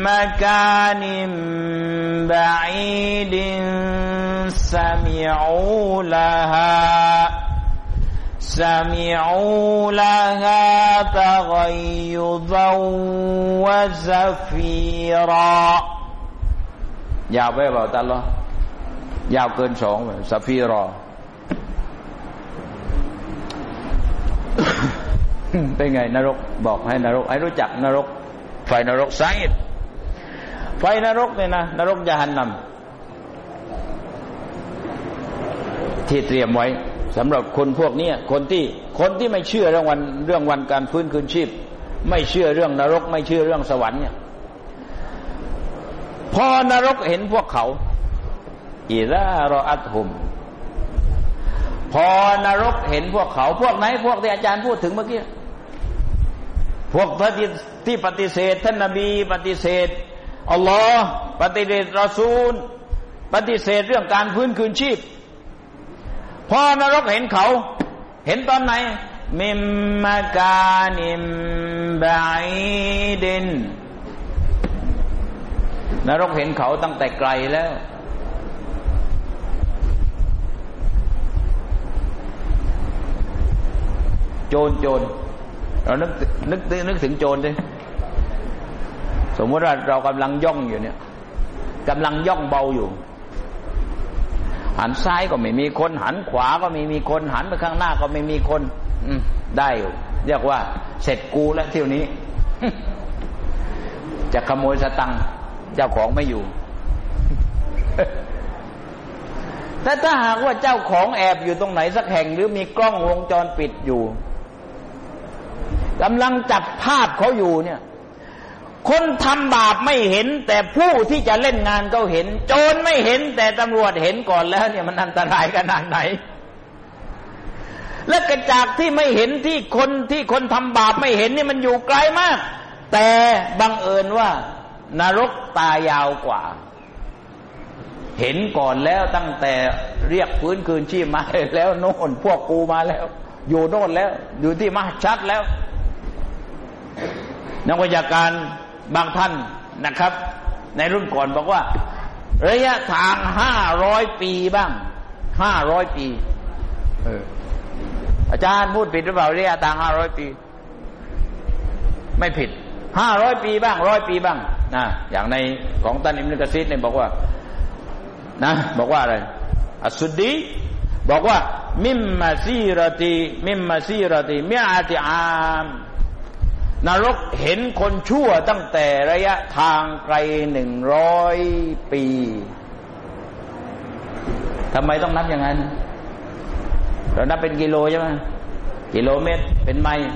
มะกานิมบะอีดินสมิอูลาฮา سمعوا لها تغيظا وزفيرا ยาวไปเปล่าตาลอยาวเกินสองสฟีรอเป็นไงนรกบอกให้นรกให้รู้จักนรก ไฟนรกไซด์ไฟนรกเนี่ยนะนรกยาหันนำที่เตรียมไว้ สำหรับคนพวกนี้คนที่คนที่ไม่เชื่อเรื่องวันเรื่องวันการฟื้นคืนชีพ ไม่เชื่อเรื่องนรก ไม่เชื่อเรื่องสวรรค์เนี่ยพอนรกเห็นพวกเขาอิรารออัตหุม พอนรกเห็นพวกเขา พวกไหน พวกที่อาจารย์พูดถึงเมื่อกี้พวกที่ปฏิเสธ ท่านนบีปฏิเสธอัลลอฮ์ปฏิเสธรอซูล ปฏิเสธเรื่องการพื้นคืนชีพ พอนรกเห็นเขา เห็นตอนไหน มิมมากานิมบายดิน นรกเห็นเขาตั้งแต่ไกลแล้ว โจรโจรเรานึกนึกนึกถึงโจรดิสมมติว่าเรากำลังย่องอยู่เนี่ยกำลังย่องเบาอยู่ หันซ้ายก็ไม่มีคน หันขวาก็ไม่มีคน หันไปข้างหน้าก็ไม่มีคน อืได้อยู่เรียกว่า เสร็จกูแล้วเที่ยวนี้ จะขโมยสตังค์เจ้าของไม่อยู่แต่ถ้าหากว่าเจ้าของแอบอยู่ตรงไหนสักแห่ง หรือมีกล้องวงจรปิดอยู่กำลังจับภาพเขาอยู่เนี่ย คนทำบาปไม่เห็น แต่ผู้ที่จะเล่นงานเขาเห็น โจรไม่เห็น แต่ตำรวจเห็นก่อนแล้ว เนี่ยมันอันตรายขนาดไหน และกระจากที่ไม่เห็นที่คนที่คนทำบาปไม่เห็นนี่มันอยู่ไกลมาก แต่บังเอิญว่านรกตายาวกว่า เห็นก่อนแล้วตั้งแต่เรียกพื้นคืนชีพมาแล้วโน่นพวกกูมาแล้ว อยู่โน่นแล้ว อยู่ที่มาชัดแล้วนักวิชาการ บางท่านนะครับ ในรุ่นก่อนบอกว่า ระยะทางห้าร้อยปีบ้างห้าร้อยปีเอออาจารย์พูดผิดหรือเปล่าระยะทางห้าร้อยปี ไม่ผิดห้าร้อยปีบ้างร้อยปีบ้างนะอย่างในของตันอิมนุกะซีดเนี่ยบอกว่า นะ บอกว่าอะไรอัสุดดีบอกว่า มิมมาซีรติมิมมาซีรติมิอาติอาม นรกเห็นคนชั่วตั้งแต่ระยะทางไกลหนึ่งร้อยปีทำไมต้องนับอย่างนั้น เรานับเป็นกิโลใช่ไหมกิโลเมตรเป็นไมล์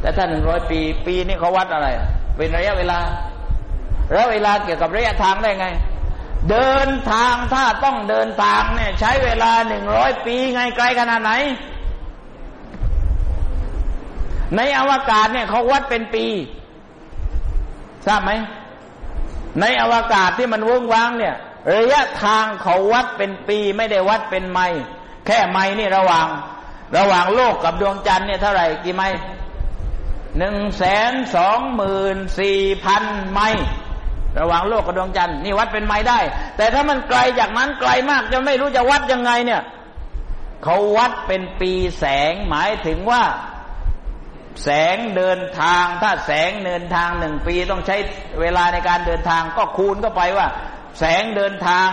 แต่ถ้าหนึ่งร้อยปี ปีนี่เขาวัดอะไร เป็นระยะเวลา ระยะเวลาเกี่ยวกับระยะทางได้ไง เดินทางถ้าต้องเดินทางเนี่ย ใช้เวลาหนึ่งร้อยปีไงไกลขนาดไหน ในอวกาศเนี่ยเขาวัดเป็นปี ทราบไหม ในอวกาศที่มันว่งว้างเนี่ยระยะทางเขาวัดเป็นปีไม่ได้วัดเป็นไมล์แค่ไมล์นี่ระหว่าง ระหว่างโลกกับดวงจันทร์เนี่ยเท่าไหร่กี่ไมล์หนึ่งแสนสองหมื่นสี่พันไมล์ระหว่างโลกกับดวงจันทร์นี่วัดเป็นไมล์ได้ แต่ถ้ามันไกลจากนั้นไกลมากจะไม่รู้จะวัดยังไงเนี่ย เขาวัดเป็นปีแสงหมายถึงว่า แสงเดินทางถ้าแสงเดินทางหนึ่งปีต้องใช้เวลาในการเดินทางก็คูณเข้าไปว่า แสงเดินทาง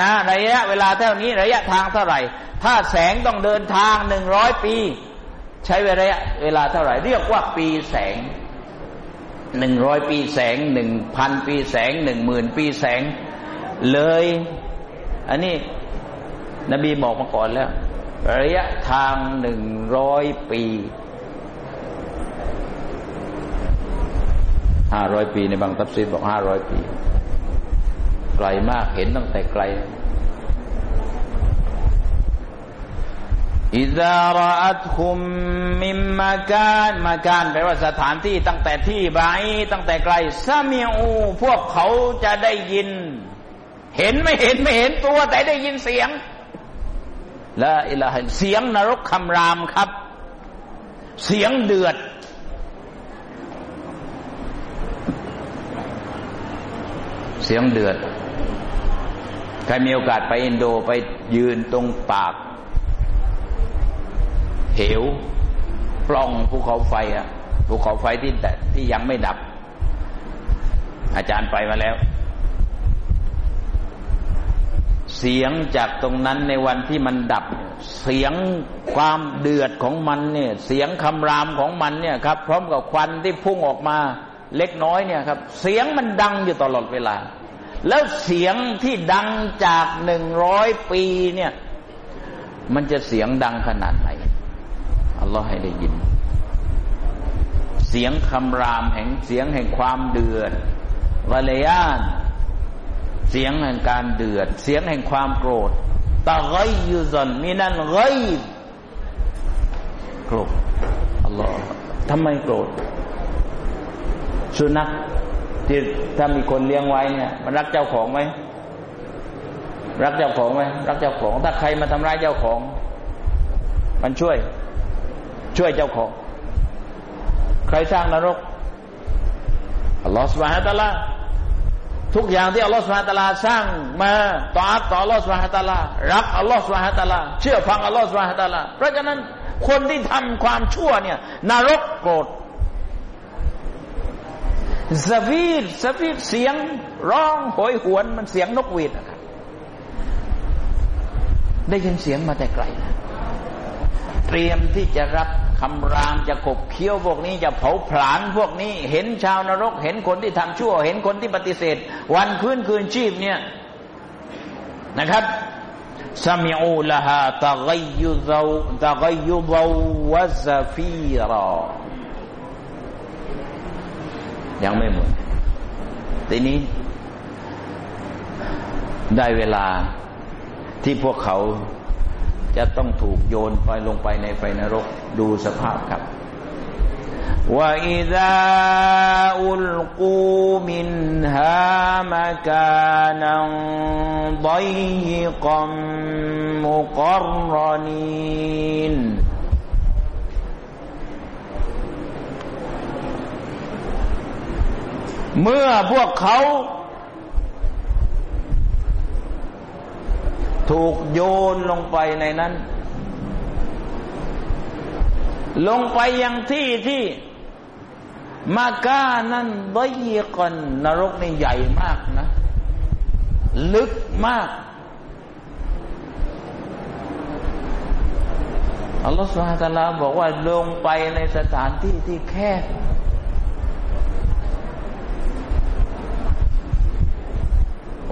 นะระยะเวลาเท่านี้ระยะทางเท่าไหร่ ถ้าแสงต้องเดินทางหนึ่งร้อยปี ใช้เวลาเวลาเท่าไหร่ เรียกว่าปีแสงหนึ่งร้อยปีแสงหนึ่งพันปีแสงหนึ่งหมื่นปีแสงเลย อันนี้นบีบอกมาก่อนแล้ว ระยะทางหนึ่งร้อยปี ห้าร้อยปีในบางตัฟซีบอกห้าร้อยปี ไกลมากเห็นตั้งแต่ไกลอิซาระอัตคุมมิมมาการมาการแปลว่าสถานที่ตั้งแต่ที่ไบตั้งแต่ไกลซามีอู พวกเขาจะได้ยิน เห็นไม่เห็นไม่เห็นตัว แต่ได้ยินเสียงและอิละเสียงนรกคำรามครับ เสียงเดือด เสียงเดือด ใครมีโอกาสไปอินโดไปยืนตรงปาก เหวปล่องภูเขาไฟอะภูเขาไฟที่แต่ที่ยังไม่ดับ อาจารย์ไปมาแล้ว เสียงจากตรงนั้นในวันที่มันดับ เสียงความเดือดของมันเนี่ย เสียงคำรามของมันเนี่ยครับ พร้อมกับควันที่พุ่งออกมา เล็กน้อยเนี่ยครับ เสียงมันดังอยู่ตลอดเวลา แล้วเสียงที่ดังจากหนึ่งร้อยปีเนี่ย มันจะเสียงดังขนาดไหนอัลลอฮ์ให้ได้ยิน เสียงคำรามแห่งเสียงแห่งความเดือดวาเลยานเสียงแห่งการเดือด เสียงแห่งความโกรธตะไกยุซอนมีนั่นไกโกรธอัลลอฮ์ทำไมโกรธ สุนัขที่ถ้ามีคนเลี้ยงไว้เนี่ย มันรักเจ้าของไหมรักเจ้าของไหมรักเจ้าของ ถ้าใครมาทำร้ายเจ้าของ มันช่วย ช่วยเจ้าของ ใครสร้างนรกอัลลอฮฺสุบฮานตะลาทุกอย่างที่อัลลอฮฺสุบฮานตะลาสร้างมาต่ออัต่ออัลลอฮฺสุบฮานตะลารักอัลลอฮฺสุบฮานตะลาเชื่อฟังอัลลอฮฺสุบฮานตะลาเพราะฉะนั้นคนที่ทำความชั่วเนี่ย นรกโกรธ สฟีดสฟีดเสียง ร้องโหยหวนมันเสียงนกหวีดนะครับได้ยินเสียงมาแต่ไกลนะเตรียมที่จะรับคำรามจะขบเคี้ยวพวกนี้จะเผาผลาญพวกนี้ เห็นชาวนรก เห็นคนที่ทำชั่ว เห็นคนที่ปฏิเสธ วันคืนคืนชีพเนี่ยนะครับสมิอูลฮาตะกยุซาตะกยุซาวะซฟีรอ ยังไม่หมด ทีนี้ ได้เวลาที่พวกเขาจะต้องถูกโยนไปลงไปในไฟนรกดูสภาพครับว่าอิดาอุลกูมินฮามะกานังดยกัมมุกรนีน เมื่อพวกเขา ถูกโยนลงไปในนั้น ลงไปยังที่ที่มาก้านั้นบยีกัน นรกนี่ใหญ่มากนะ ลึกมากอัลลอฮฺสุบฮฺตะลาบอกว่าลงไปในสถานที่ที่แคบ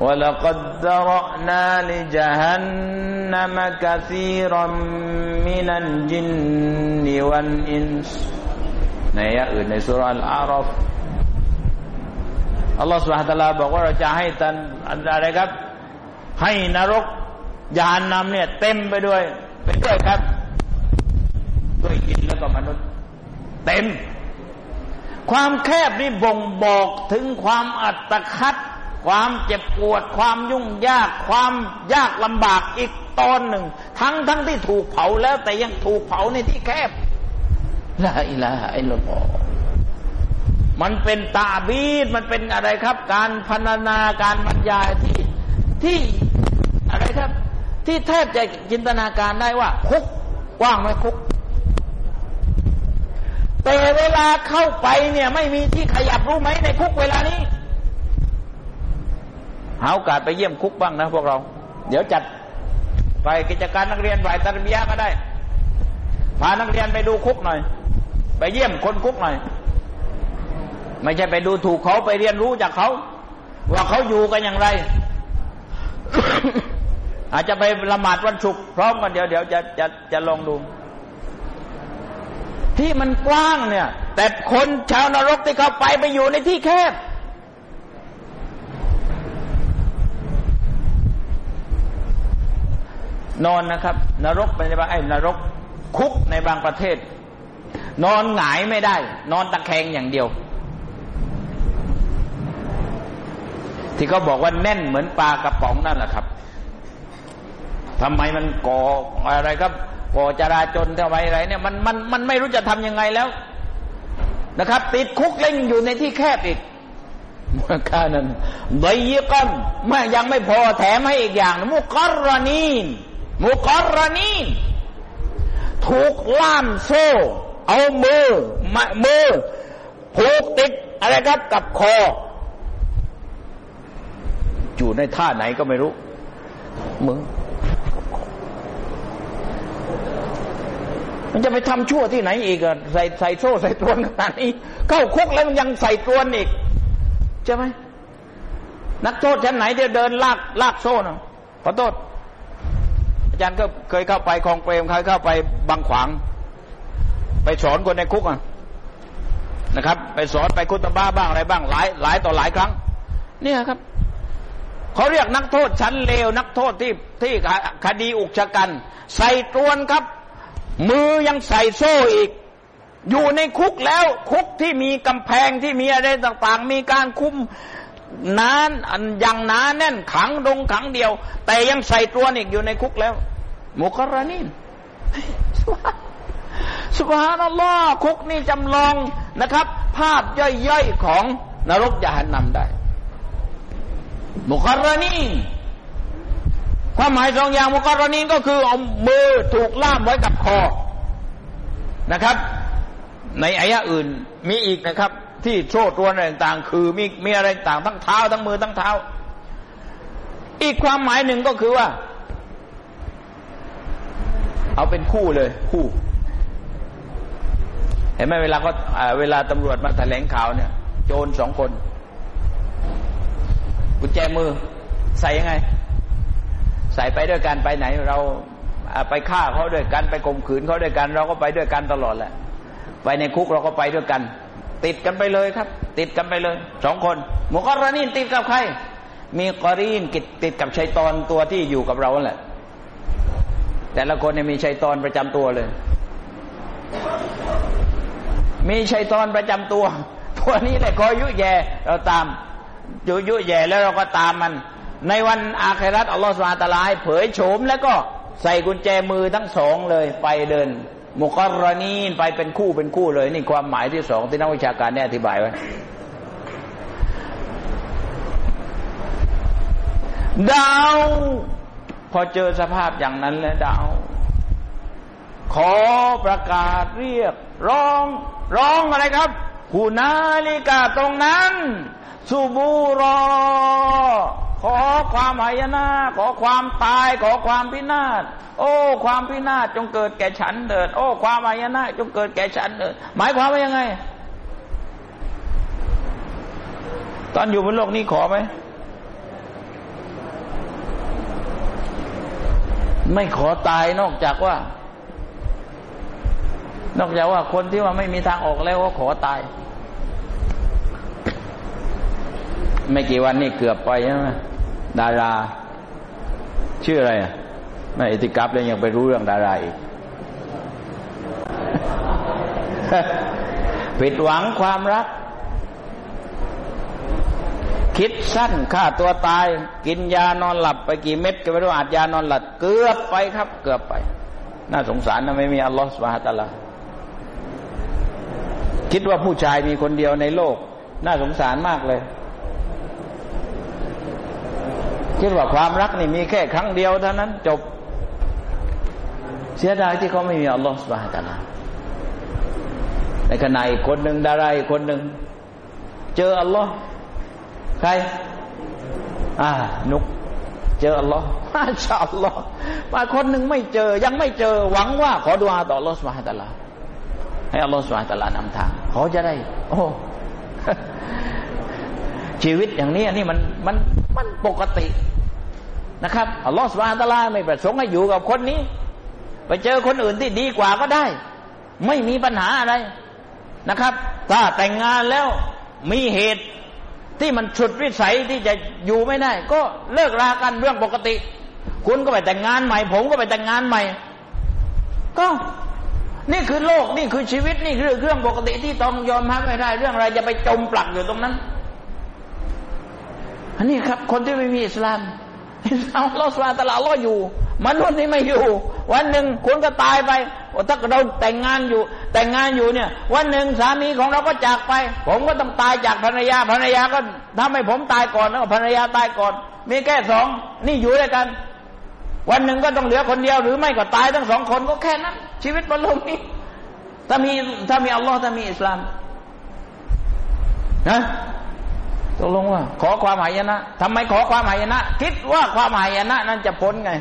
ولقد ذرأنا لجهنم كثيرا من الجن والإنس ในอายะอื่นในสุราอัลอาราฟอัลลอฮฺสุบฮฺตะลาบอกว่าเราจะให้ตันอะไรครับ ให้นรกยานนำเนี่ย เต็มไปด้วยไปด้วยครับ ด้วยจินแล้วก็มนุษย์ เต็ม ความแคบนี่บ่งบอกถึงความอัตคัด ความเจ็บปวด ความยุ่งยาก ความยากลำบากอีกตอนหนึ่ง ทั้งทั้งที่ถูกเผาแล้ว แต่ยังถูกเผาในที่แคบลาอิละอิลลอฮมันเป็นตาบีดมันเป็นอะไรครับ การพรรณนาการบรรยายที่ที่อะไรครับ ที่แทบจะจินตนาการได้ว่า คุกกว้างไหมคุก แต่เวลาเข้าไปเนี่ย ไม่มีที่ขยับรู้ไหมในคุกเวลานี้ หาโอกาสไปเยี่ยมคุกบ้างนะพวกเรา เดี๋ยวจัดไปกิจการนักเรียนฝ่ายตารบียะก็ได้ พานักเรียนไปดูคุกหน่อย ไปเยี่ยมคนคุกหน่อย ไม่ใช่ไปดูถูกเขาไปเรียนรู้จากเขา ว่าเขาอยู่กันอย่างไร อาจจะไปละหมาดวันศุกร์พร้อมกันเดี๋ยวเดี๋ยวจะจะจะลองดู ที่มันกว้างเนี่ย แต่คนชาวนรกที่เขาไปไปอยู่ในที่แคบ นอนนะครับ นรกเป็นบางไอ้นรกคุกในบางประเทศ นอนหงายไม่ได้ นอนตะแคงอย่างเดียว ที่เขาบอกว่าแน่นเหมือนปลากระป๋องนั่นแหละครับทำไมมันก่ออะไรครับก่อจราจนทำไมอะไรเนี่ยมันมันมันไม่รู้จะทํำยังไงแล้วนะครับ ติดคุกเล่งอยู่ในที่แคบอีกมื่อค่านั้นใบยี่กันไม่ยังไม่พอแถมให้อีกอย่างมุกรณีน มุกรณีถูกล่ามโซ่ เอามือมามือผูกติดอะไรครับกับคอ อยู่ในท่าไหนก็ไม่รู้มือมันจะไปทำชั่วที่ไหนอีกอะใส่ใส่โซ่ใส่ตรวนขนาดนี้เข้าคุกแล้วมันยังใส่ตรวนอีกใช่ไหมนักโทษชั้นไหนจะเดินลากลากโซ่นะขอโทษ จารย์ก็เคยเข้าไปคลองเปรมเคยเข้าไปบางขวาง ไปสอนคนในคุกอะนะครับ ไปสอนไปคุตบ้าบ้างอะไรบ้างหลายหลายต่อหลายครั้ง เนี่ยครับเขาเรียกนักโทษชั้นเลวนักโทษที่ที่คดีอุกชะกัน ใส่ตรวนครับ มือยังใส่โซ่อีก อยู่ในคุกแล้วคุกที่มีกำแพงที่มีอะไรต่างๆ มีการคุมนานอันยังหนาแน่นขังดงขังเดียว แต่ยังใส่ตรวนอีกอยู่ในคุกแล้ว มุกรณีนสุภานัลลอฮ์คุกนี่จำลองนะครับ ภาพย่อยๆของนรกยานนำได้ มุกรณีความหมายสองอย่างมุกรณีก็คือเอามือถูกล่ามไว้กับคอนะครับ ในอายะอื่นมีอีกนะครับ ที่โซ่ตัวอะไรต่างๆ คือมีมีอะไรต่างทั้งเท้าทั้งมือทั้งเท้า อีกความหมายหนึ่งก็คือว่า เอาเป็นคู่เลย คู่เห็นไหมเวลาก็เวลาตำรวจมาแถลงข่าวเนี่ย โจรสองคนกุญแจมือ ใส่ยังไง ใส่ไปด้วยกันไปไหน เราไปฆ่าเขาด้วยกันไปข่มขืนเขาด้วยกัน เราก็ไปด้วยกันตลอดแหละ ไปในคุกเราก็ไปด้วยกัน ติดกันไปเลยครับ ติดกันไปเลยสองคนมุกรณีนติดกับใคร มีกอรีนกิดติดกับชัยตอนตัวที่อยู่กับเราแหละ แต่ละคนเนี่ยมีชัยตอนประจำตัวเลย มีชัยตอนประจำตัวตัวนี้แหละคอยยุแย่เราตามยุยุแย่แล้วเราก็ตามมัน ในวันอาคราตอัลลอฮฺสุลตาลายเผยโฉมแล้วก็ใส่กุญแจมือทั้งสองเลยไปเดิน มุกรณีนไปเป็นคู่เป็นคู่เลย นี่ความหมายที่สองที่นักวิชาการได้อธิบายไว้ดาว พอเจอสภาพอย่างนั้นแล้วดาว ขอประกาศเรียก ร้อง ร้องอะไรครับหูนาลิกาตรงนั้นสุบูรอ ขอความหายนะขอความตาย ขอความพินาศ โอ้ ความพินาศจงเกิดแก่ฉันเถิด โอ้ ความหายนะจงเกิดแก่ฉันเถิด หมายความว่ายังไง ตอนอยู่บนโลกนี้ขอไหม ไม่ขอตายนอกจากว่า นอกจากว่าคนที่ว่าไม่มีทางออกแล้วก็ขอตาย ไม่กี่วันนี่เกือบไปใช่ไหมดารา ชื่ออะไรอะไม่อิติกับเลยยังไปรู้เรื่องดาราอีกผิดหวังความรัก คิดสั้นฆ่าตัวตาย กินยานอนหลับไปกี่เม็ดก็ไม่รู้อาจยานอนหลับเกือบไปครับ เกือบไป น่าสงสารนะไม่มีอัลลอฮฺสุบฮะตะลาคิดว่าผู้ชายมีคนเดียวในโลก น่าสงสารมากเลย คิดว่าความรักนี่มีแค่ครั้งเดียวเท่านั้นจบ เสียดายที่เขาไม่มีอัลลอฮฺสุบฮะตะลาในขณะอีกคนหนึ่งดาราอีกคนหนึ่งเจออัลลอฮ์ ใคร อ่า นุก เจออัลลอฮ์มาชาอัลลอฮ์มาคนหนึ่งไม่เจอ ยังไม่เจอ หวังว่า ขอดุอาต่ออัลลอฮ์สุบฮะตะลาให้อัลลอฮ์สุบฮะตะลานำทางเขาจะได้ โอ้ชีวิตอย่างนี้นี่มันมันมันปกตินะครับอัลลอฮ์สุบฮะตะลาไม่ประสงค์ให้อยู่กับคนนี้ ไปเจอคนอื่นที่ดีกว่าก็ได้ ไม่มีปัญหาอะไรนะครับ ถ้าแต่งงานแล้วมีเหตุ ที่มันฉุดวิสัยที่จะอยู่ไม่ได้ ก็เลิกรากันเรื่องปกติ คุณก็ไปแต่งงานใหม่ ผมก็ไปแต่งงานใหม่ ก็นี่คือโลกนี่คือชีวิตนี่คือเรื่องปกติที่ต้องยอมรับไม่ได้ เรื่องอะไรจะไปจมปลักอยู่ตรงนั้น อันนี้ครับ คนที่ไม่มีอิสลาม อิสลามเราสวาตลาดเราอยู่ มนุษย์นี่ไม่อยู่ วันหนึ่งคุณก็ตายไปถ้าเราแต่งงานอยู่ แต่งงานอยู่เนี่ย วันหนึ่งสามีของเราก็จากไป ผมก็ต้องตายจากภรรยาภรรยาก็ทำให้ผมตายก่อนแล้วภรรยาตายก่อน มีแค่สองนี่อยู่ด้วยกัน วันหนึ่งก็ต้องเหลือคนเดียว หรือไม่ก็ตายทั้งสองคนก็แค่นั้น ชีวิตบนโลกนี้ถ้ามีถ้ามีอัลลอฮ์ถ้ามีอิสลามนะ ตกลงว่า ขอความหายนะทำไมขอความหายนะ คิดว่าความหายนะ นั้นจะพ้นไง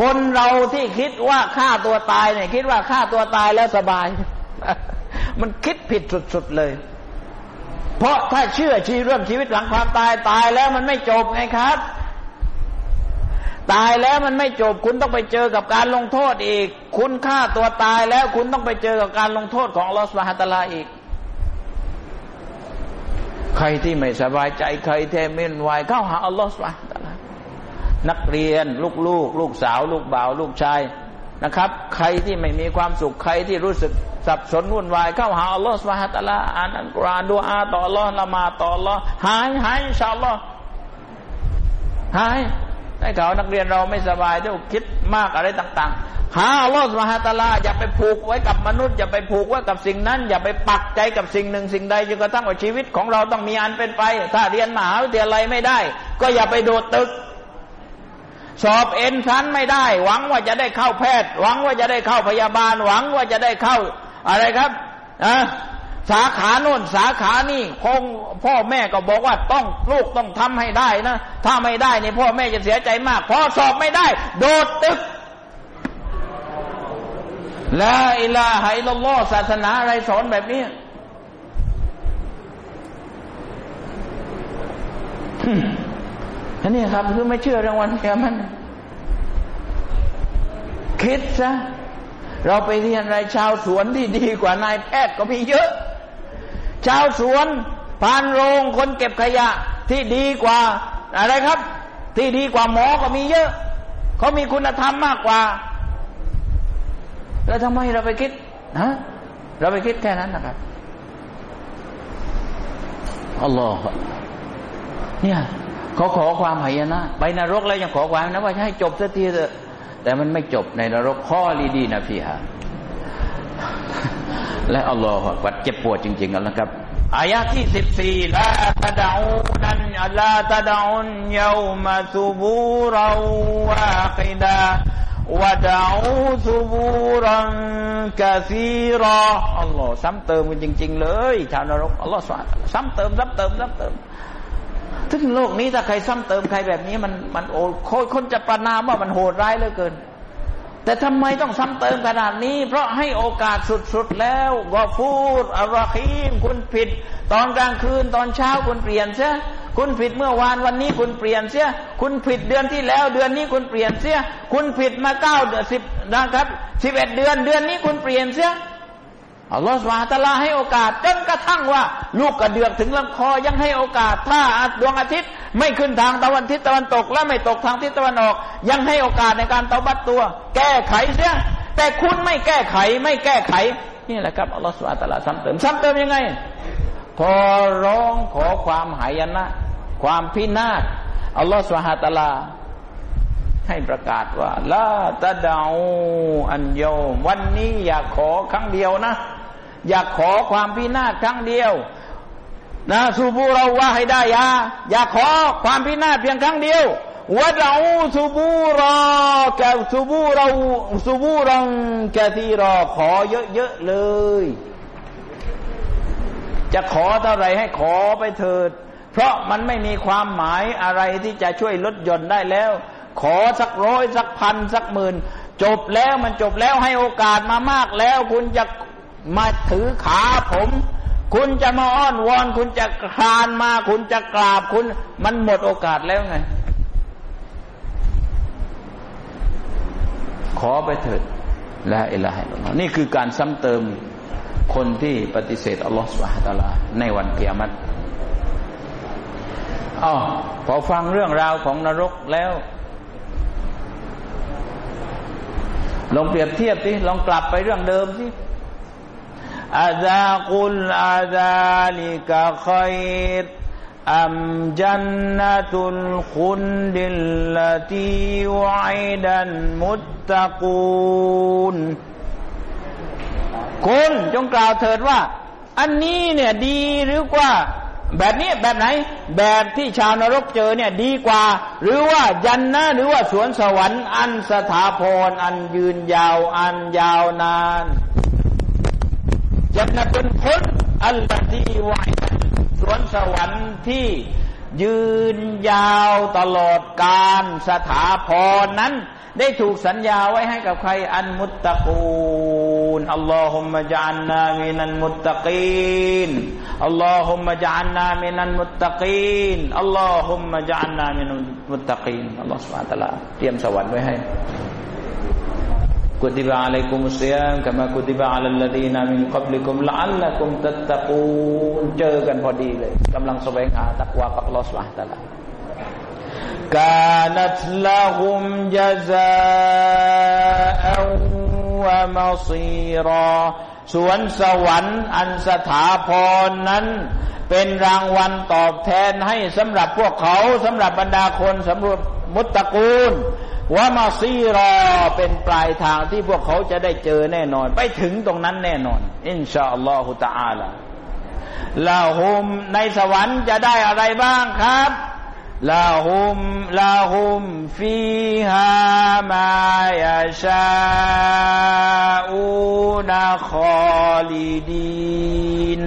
คนเราที่คิดว่าฆ่าตัวตายเนี่ยคิดว่าฆ่าตัวตายแล้วสบาย มันคิดผิดสุดๆเลย เพราะถ้าเชื่อชีเรื่องชีวิตหลังความตายตายแล้วมันไม่จบไงครับตายแล้วมันไม่จบคุณต้องไปเจอกับการลงโทษอีก คุณฆ่าตัวตายแล้วคุณต้องไปเจอกับการลงโทษของลอสุบฮตลาอีก ใครที่ไม่สบายใจใครเทมินวายเข้าหาอัลลอฮฺสุบฮตาลานักเรียนลูกลูกลูกสาว ลูกบ่าว ลูกชายนะครับ ใครที่ไม่มีความสุขใครที่รู้สึกสับสนวุ่นวาย เข้าหาอัลลอฮฺสุบฮะตะลาอ่านอัลกุรอานดูอาต่ออัลลอฮ์ละมาต่ออัลลอฮ์หายหายอินชาอัลลอฮ์หายได้ข่าวนักเรียนเราไม่สบายเที่ยวคิดมากอะไรต่าง ๆ หาอัลลอฮฺสุบฮะตะลาอย่าไปผูกไว้กับมนุษย์อย่าไปผูกไว้กับสิ่งนั้น อย่าไปปักใจกับสิ่งหนึ่งสิ่งใดจนกระทั่งว่าชีวิตของเราต้องมีอันเป็นไป ถ้าเรียนมหาวิทยาลัยไม่ได้ ก็อย่าไปโดดตึก สอบเอ็นทันไม่ได้ หวังว่าจะได้เข้าแพทย์ หวังว่าจะได้เข้าพยาบาล หวังว่าจะได้เข้าอะไรครับนะสาขาโน่นสาขานี่คงพ่อแม่ก็บอกว่าต้องลูกต้องทำให้ได้นะ ถ้าไม่ได้เนี่ยพ่อแม่จะเสียใจมากพอสอบไม่ได้ โดดตึก ลาอิลาฮิลลอฮศาสนาอะไรสอนแบบนี้อันนี้ครับคือไม่เชื่อรื่องวันเกียมัน คิดซะเราไปเรียนอะไรชาวสวนที่ดีกว่านายแพทย์ก็มีเยอะ ชาวสวนพานโรงคนเก็บขยะ ที่ดีกว่าอะไรครับ ที่ดีกว่าหมอก็มีเยอะ เขามีคุณธรรมมากกว่า แล้วทำไมเราไปคิดฮะเราไปคิดแค่นั้นนะครับอัลลอฮ์เนี่ยเขาขอความหายนะไปนรกแล้วยังขอความนะว่าให้จบสักทีเถอะแต่มันไม่จบในนรกข้อลีดีนะพี่ฮะและอัลลอฮฺวัดเจ็บปวดจริงๆกันแล้วครับอายะที่สิบสี่ลาตะดานันลาตะดาอุนยามาสุบูราวาคิดา วะดาอูสุบูรันกะซีรออัลลอฮ์ซ้ำเติมกันจริง ๆ เลยชาวนรกอัลลอฮ์ซ้ำเติมซ้ำเติมซ้ำเติมถึงโลกนี้ถ้าใครซ้ำเติมใครแบบนี้มันมันโอ้คนจะประนามว่ามันโหดร้ายเหลือเกิน แต่ทำไมต้องซ้ำเติมขนาดนี้ เพราะให้โอกาสสุดๆแล้วกอฟูดอัลคีมคุณผิด ตอนกลางคืนตอนเช้าคุณเปลี่ยนเสียคุณผิดเมื่อวานวันนี้คุณเปลี่ยนเสียคุณผิดเดือนที่แล้วเดือนนี้คุณเปลี่ยนเสียคุณผิดมาเก้าเดือนสิบนะครับสิบเอ็ดเดือนเดือนนี้คุณเปลี่ยนเสีย อัลลอฮฺสวาตลาให้โอกาสจนกระทั่งว่า ลูกกระเดือกถึงลำคอยังให้โอกาส ถ้าดวงอาทิตย์ไม่ขึ้นทางตะวันทิศตะวันตก และไม่ตกทางทิศตะวันออก ยังให้โอกาสในการเตาบัตตัว แก้ไขเสียแต่คุณไม่แก้ไขไม่แก้ไข นี่แหละครับอัลลอฮฺสวาตลาซ้ำเติมซ้ำเติมยังไง พอร้องขอความหายนะ ความพินาศอัลลอฮฺสวาตลาให้ประกาศว่าละตะดาวอันโยมวันนี้อยากขอครั้งเดียวนะ อยากขอความพินาศครั้งเดียวนะสูบูเราว่าให้ได้ยาอยากขอความพินาศเพียงครั้งเดียววะเราสูบูรอแกสูบูเราสูบูรังแกที่รอขอเยอะๆเลย จะขอเท่าไรให้ขอไปเถิด เพราะมันไม่มีความหมายอะไรที่จะช่วยลดหย่อนได้แล้ว ขอสักร้อยสักพันสักหมื่นจบแล้วมันจบแล้วให้โอกาสมามากแล้ว คุณจะ มาถือขาผม คุณจะมาอ้อนวอน คุณจะคลานมา คุณจะกราบคุณ มันหมดโอกาสแล้วไง ขอไปเถิดละอิละฮิลลอนี่คือการซ้ำเติมคนที่ปฏิเสธอัลลอฮฺสุบฮฺตะลา ในวันเกียรติอ๋อพอฟังเรื่องราวของนรกแล้วลองเปรียบเทียบสิลองกลับไปเรื่องเดิมสิ อาซากุลอาซาลิกะคอยรอัมจันนตุลคุนดิลลตีวอิดันมุตตะกูนคุณจงกล่าวเถิดว่า อันนี้เนี่ยดีหรือกว่า แบบนี้แบบไหน แบบที่ชาวนรกเจอเนี่ยดีกว่า หรือว่ายันนะหรือว่าสวนสวรรค์ อันสถาพรอันยืนยาว อันยาวนาน จันนตุนคนอัลลอฮที่วายสวนสวรรค์ที่ยืนยาวตลอดการสถาพรนั้น ได้ถูกสัญญาไว้ให้กับใครอันมุตตะกูนอัลลอฮุมะจันนามินันมุตตะกีนอัลลอฮุมะจันนามินันมุตตะกีนอัลลอฮุมะจันนามินันมุตตะกีนอัลลอฮฺสุบฮานตะลาเตรียมสวรรค์ไว้ให้ กุติบะอะลัยกุมุสยามกะมากุติบะอะลัลลดีนามินกับลิกุมละอัลละกุมตัตตะกูนเจอกันพอดีเลยกำลังแสวงหาตักวากับอัลลอฮฺสุบฮานตะลา كانت لهم جزاء ومصيرا สวนสวรรค์อันสถาพรนั้น เป็นรางวัลตอบแทนให้สำหรับพวกเขาสำหรับบรรดาคนสำหรับมุตตะกูล ว่ามาซีรอเป็นปลายทางที่พวกเขาจะได้เจอแน่นอน ไปถึงตรงนั้นแน่นอน อินชาอัลลอฮฺตะอาลาลาหุมในสวรรค์จะได้อะไรบ้างครับลาหุมลาหุมฟีฮามายาชาอูนาคอลีดีน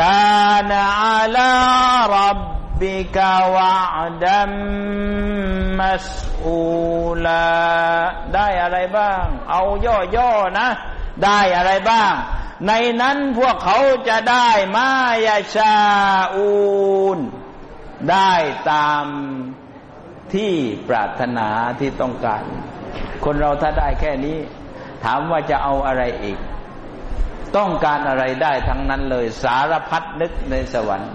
กาณอาลารับ บิกาวะดัมมัสอูลาได้อะไรบ้าง เอาย่อๆนะ ได้อะไรบ้าง ในนั้นพวกเขาจะได้มายาชาอูน ได้ตามที่ปรารถนาที่ต้องการ คนเราถ้าได้แค่นี้ ถามว่าจะเอาอะไรอีก ต้องการอะไรได้ทั้งนั้นเลย สารพัดนึกในสวรรค์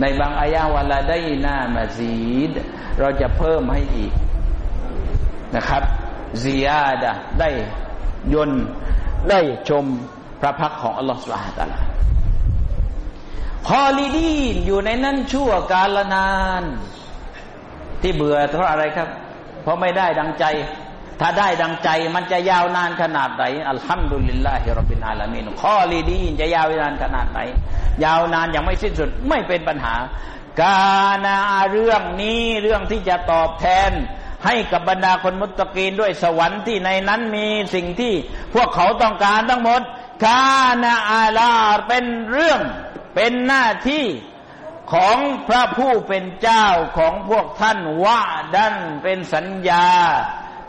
ในบางอายะวลาได้นามาซีด เราจะเพิ่มให้อีกนะครับซียาดะได้ยนได้ชมพระพักของอัลลอฮฺสุบฮฺตะลาคอลีดีนอยู่ในนั้นชั่วกาลนาน ที่เบื่อเพราะอะไรครับ เพราะไม่ได้ดังใจ ถ้าได้ดังใจมันจะยาวนานขนาดไหนอัลฮัมดุลิลลาฮิรับบินอาลามินคอลีดีจะยาวนานขนาดไหน ยาวนานยังไม่สิ้นสุดไม่เป็นปัญหา การนาเรื่องนี้เรื่องที่จะตอบแทน ให้กับบรรดาคนมุตตะกีนด้วยสวรรค์ที่ในนั้นมีสิ่งที่ พวกเขาต้องการทั้งหมด กานาอาลาเป็นเรื่องเป็นหน้าที่ของพระผู้เป็นเจ้าของพวกท่านว่าดันเป็นสัญญา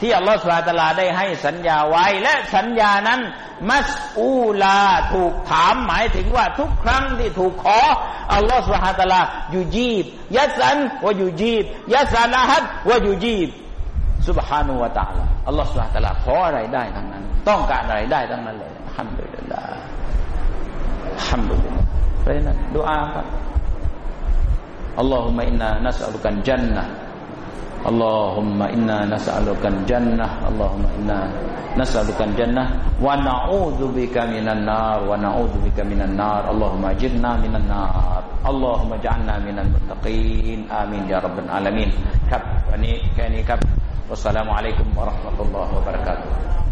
ที่อัลลอฮฺสุลตาลาได้ให้สัญญาไว้ และสัญญานั้น มัสอูลาถูกถามหมายถึงว่าทุกครั้งที่ถูกขออัลลอฮฺสุลตาลาอยู่ยีบยัสันว่าอยู่ยีบยัสานะฮัดว่าอยู่ยีบสุบฮานุวะตาลาอัลลอฮฺสุลตาลาขออะไรได้ทั้งนั้น ต้องการอะไรได้ทั้งนั้นเลยฮัมดุลิลลาฮัมดุลิลลาเพราะนั้นดูอาครับอัลลอฮฺมะอินนานัสอัลกันจันนะ Allahumma inna nas'alukan jannah Allahumma inna nas'alukan jannah wa na'udzubika minan nar wa na'udzubika minan nar Allahumma ajirna minan nar Allahumma ja'alna minal muttaqin amin ya rabbal alamin. Kap ini kap. Wassalamu alaikum warahmatullahi wabarakatuh.